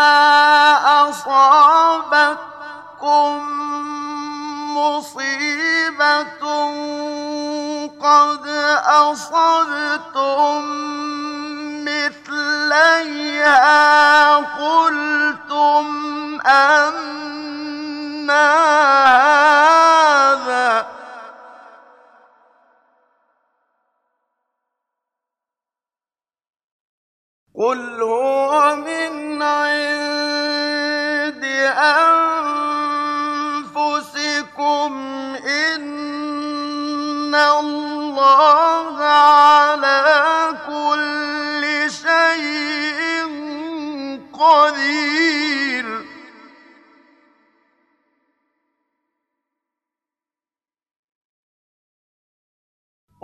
أَوَلَمَّا أَصَابَتْكُم مُّصِيبَةٌ قَدْ أَصَبْتُم مِّثْلَيْهَا قُلْتُمْ أَنَّىٰ هَٰذَا ۖ قُلْ هُوَ مِنْ عِندِ أَنفُسِكُمْ ۗ إِنَّ اللَّهَ عَلَىٰ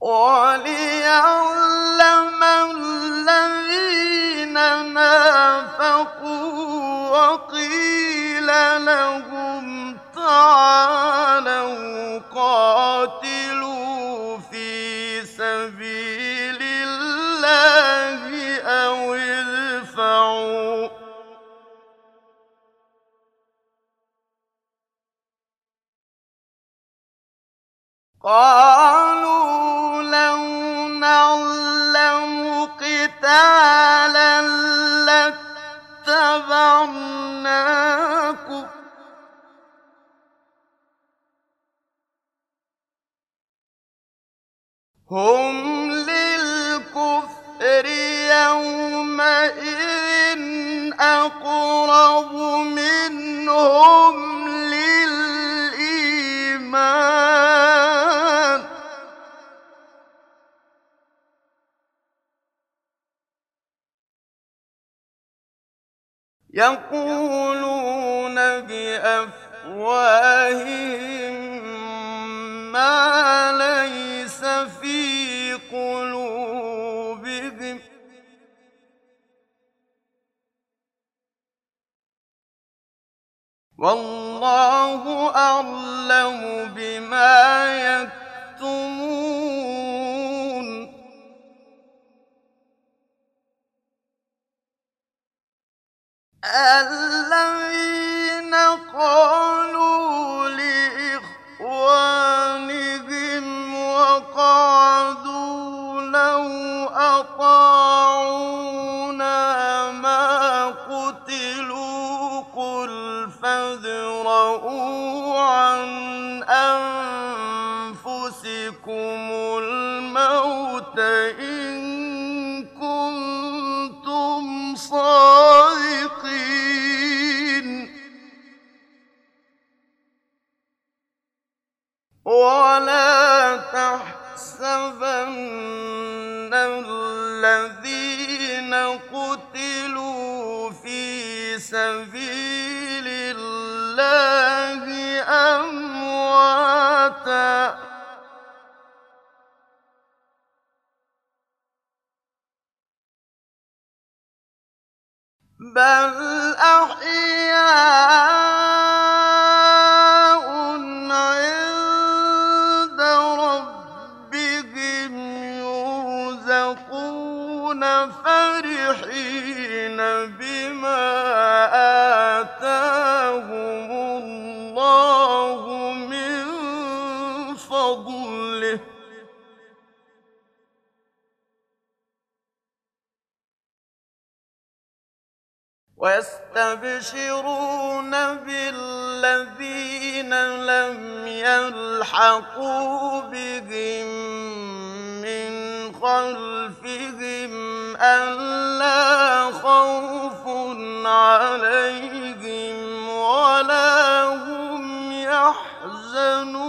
وَلِيَعْلَمَ الَّذِينَ نَافَقُوا وَقِيلَ لَهُمْ تَعَالَوْا قَاتِلُوا قالوا لو نعلم قتالا لاتبعناكم. هم للكفر يومئذ أقرب منهم للإيمان. يقولون بأفواههم ما ليس في قلوبهم. والله أعلم بما يكتمون. الذين قالوا لإخوانهم وقعدوا لو أطاعونا ما قتلوا قل فادرءوا عن أنفسكم بل أحياء ويستبشرون بالذين لم يلحقوا بهم من خلفهم ألا خوف عليهم ولا هم يحزنون.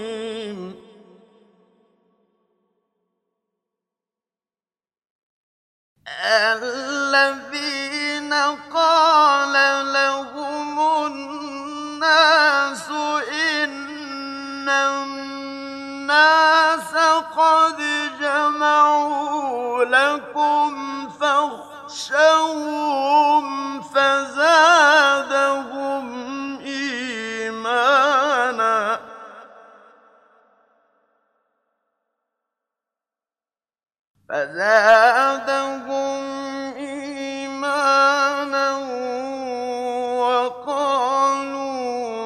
الذين قال لهم الناس إن الناس قد جمعوا لكم فاخشوهم فزادهم فزادهم إيمانا وقالوا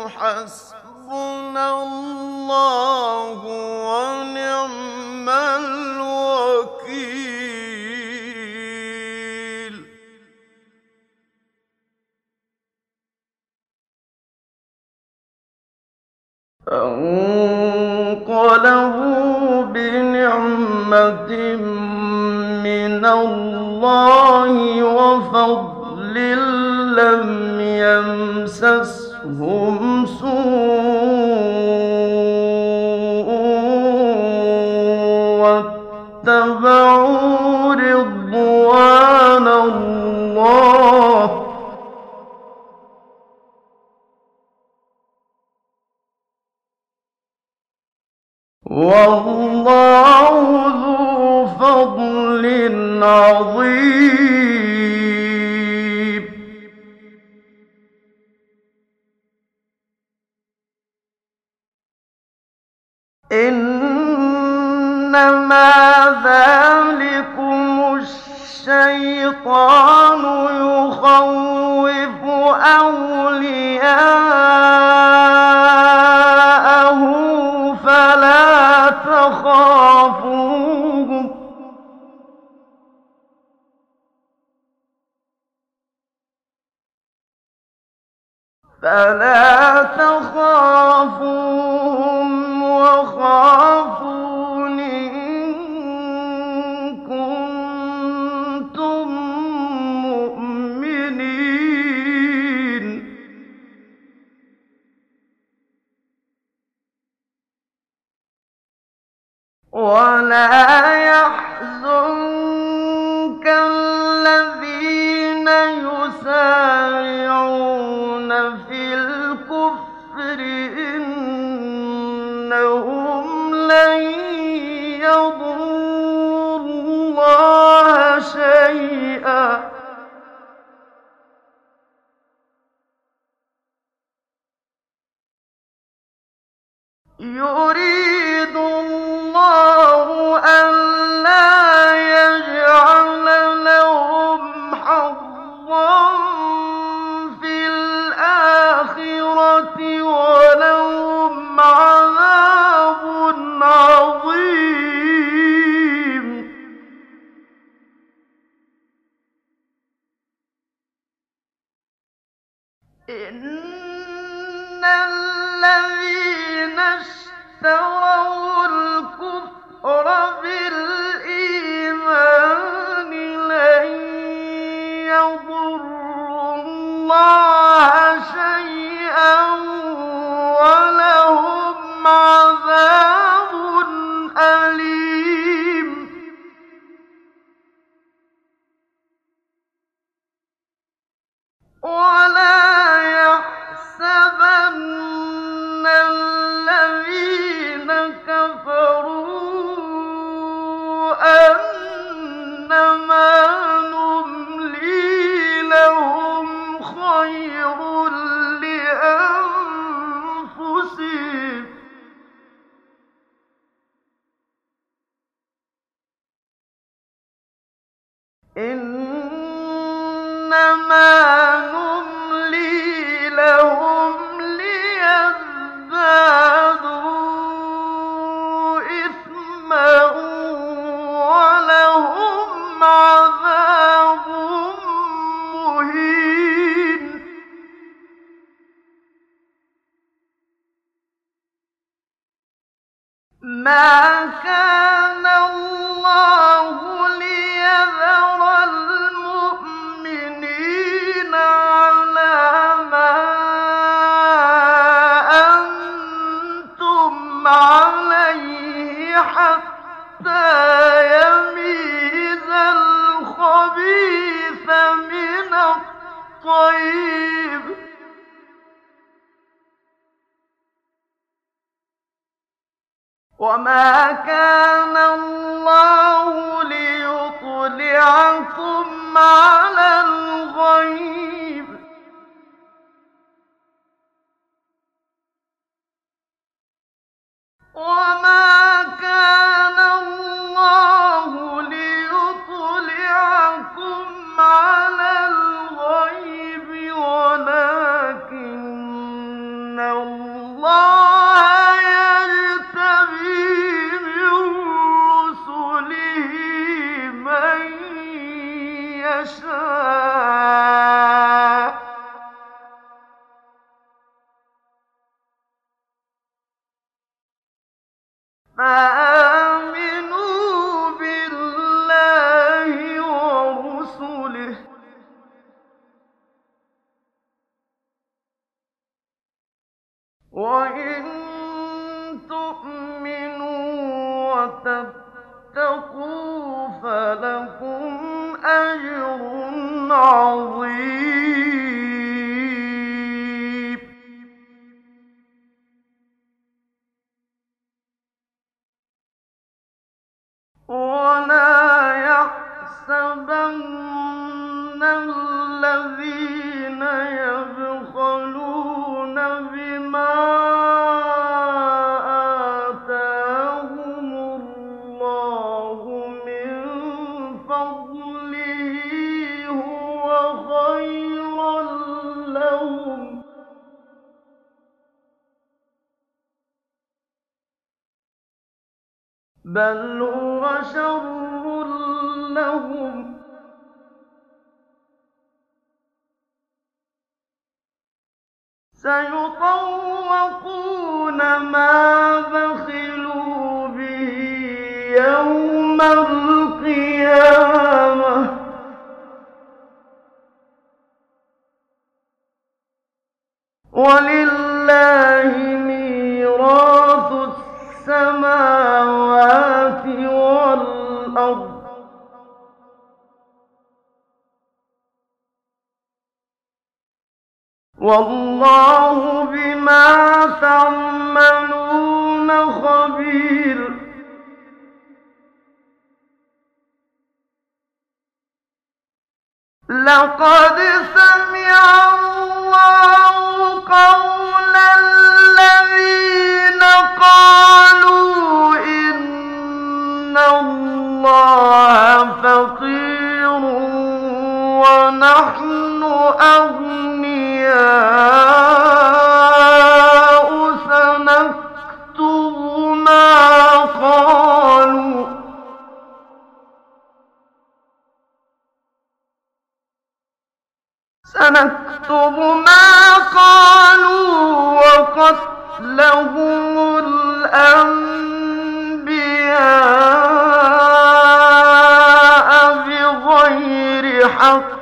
حسبنا اللَّهُ وَنِعْمَ الْوَكِيلُ. فَانقَلَبُوا بِنِعْمَةٍ بغير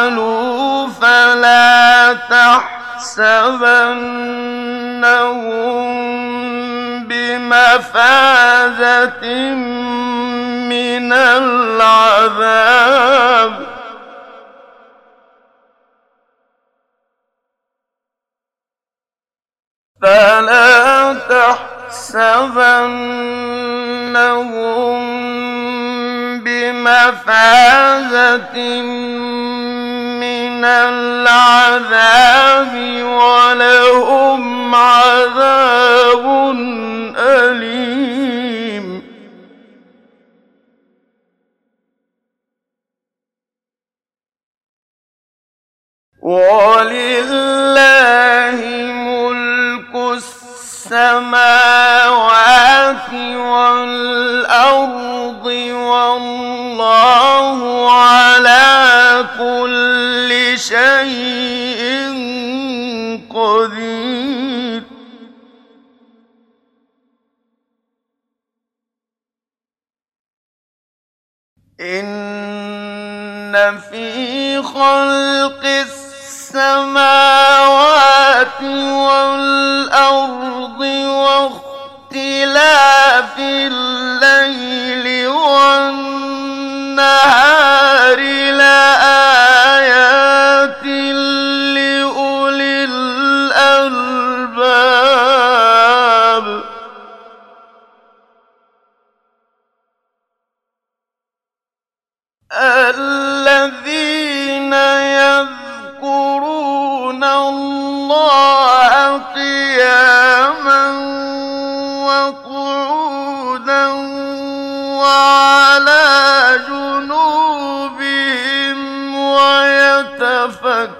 فعلوا فلا تحسبنهم بمفازة من العذاب. فلا تحسبنهم بمفازة من من العذاب ولهم عذاب أليم ولله ملك السماء السماوات والأرض والله على كل شيء قدير. إن في خلق السماوات السماوات والأرض واختلاف الليل والنهار لآيات لأولي الألباب. ألا على جنوبهم ويتفكرون.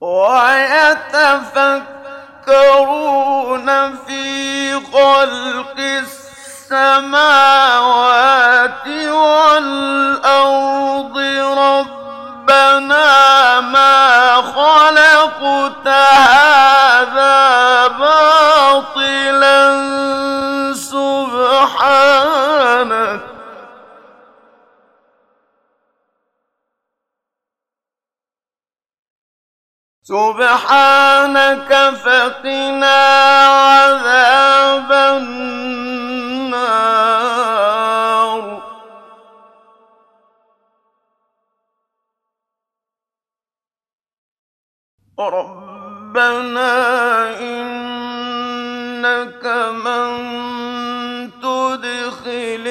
ويتفكرون في خلق السماوات والأرض رب ربنا ما خلقت هذا باطلا سبحانك. سبحانك فقنا عذاب النار. ربنا إنك من تدخل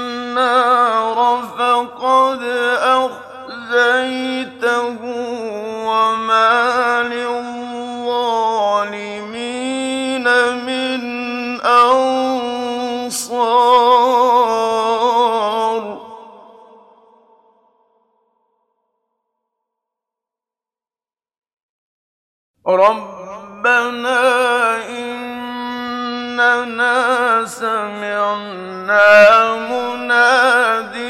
النار فقد أخزيته ربنا إننا سمعنا مناديا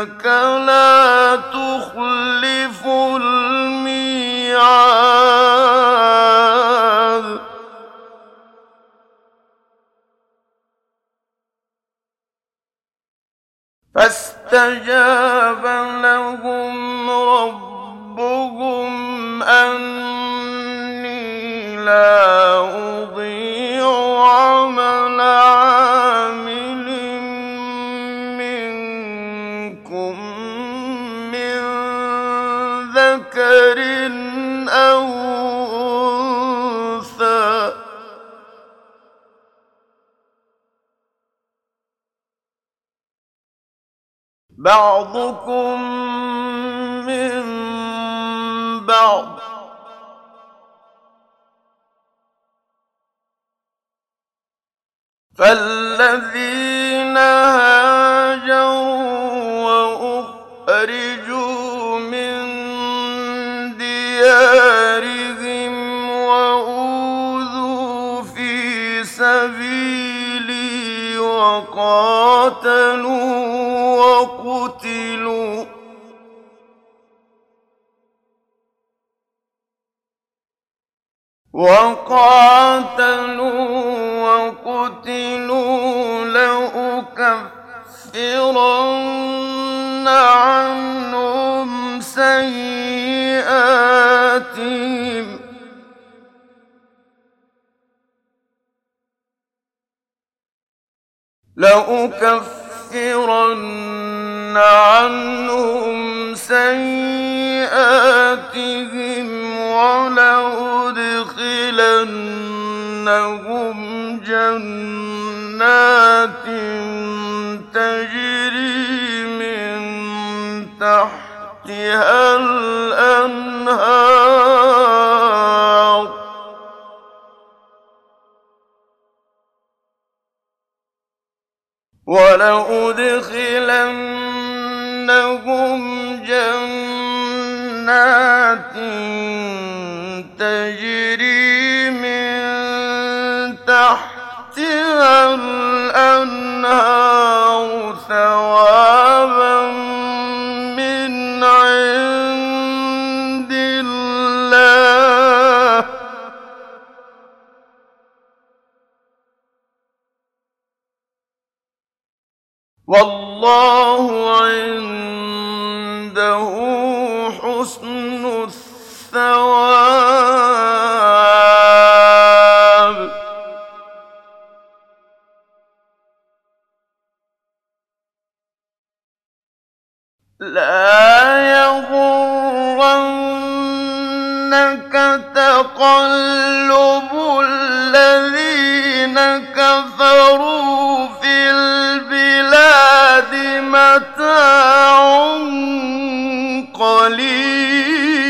إنك لا تخلف الميعاد. فاستجاب لهم بعضكم من بعض. فالذين وقتلوا لأكفرن عنهم سيئاتهم. لأكفرن عنهم سيئاتهم. ولأدخلنهم جنات تجري من تحتها الأنهار. لهم جنات تجري من تحتها الأنهار ثوابا من عند الله. والله عنده حسن الثواب. لا يغرنك تقلب الذين كفروا في البلاد متاع قليل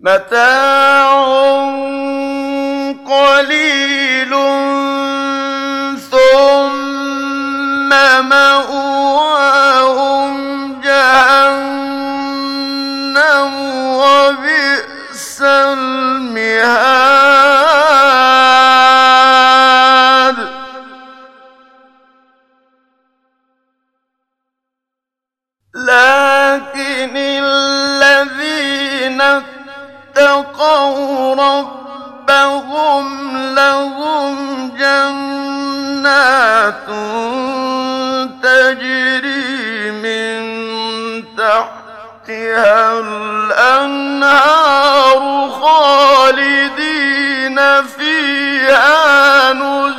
متاع قليل ثم مأواهم تجري من تحتها الأنهار خالدين فيها. نزلا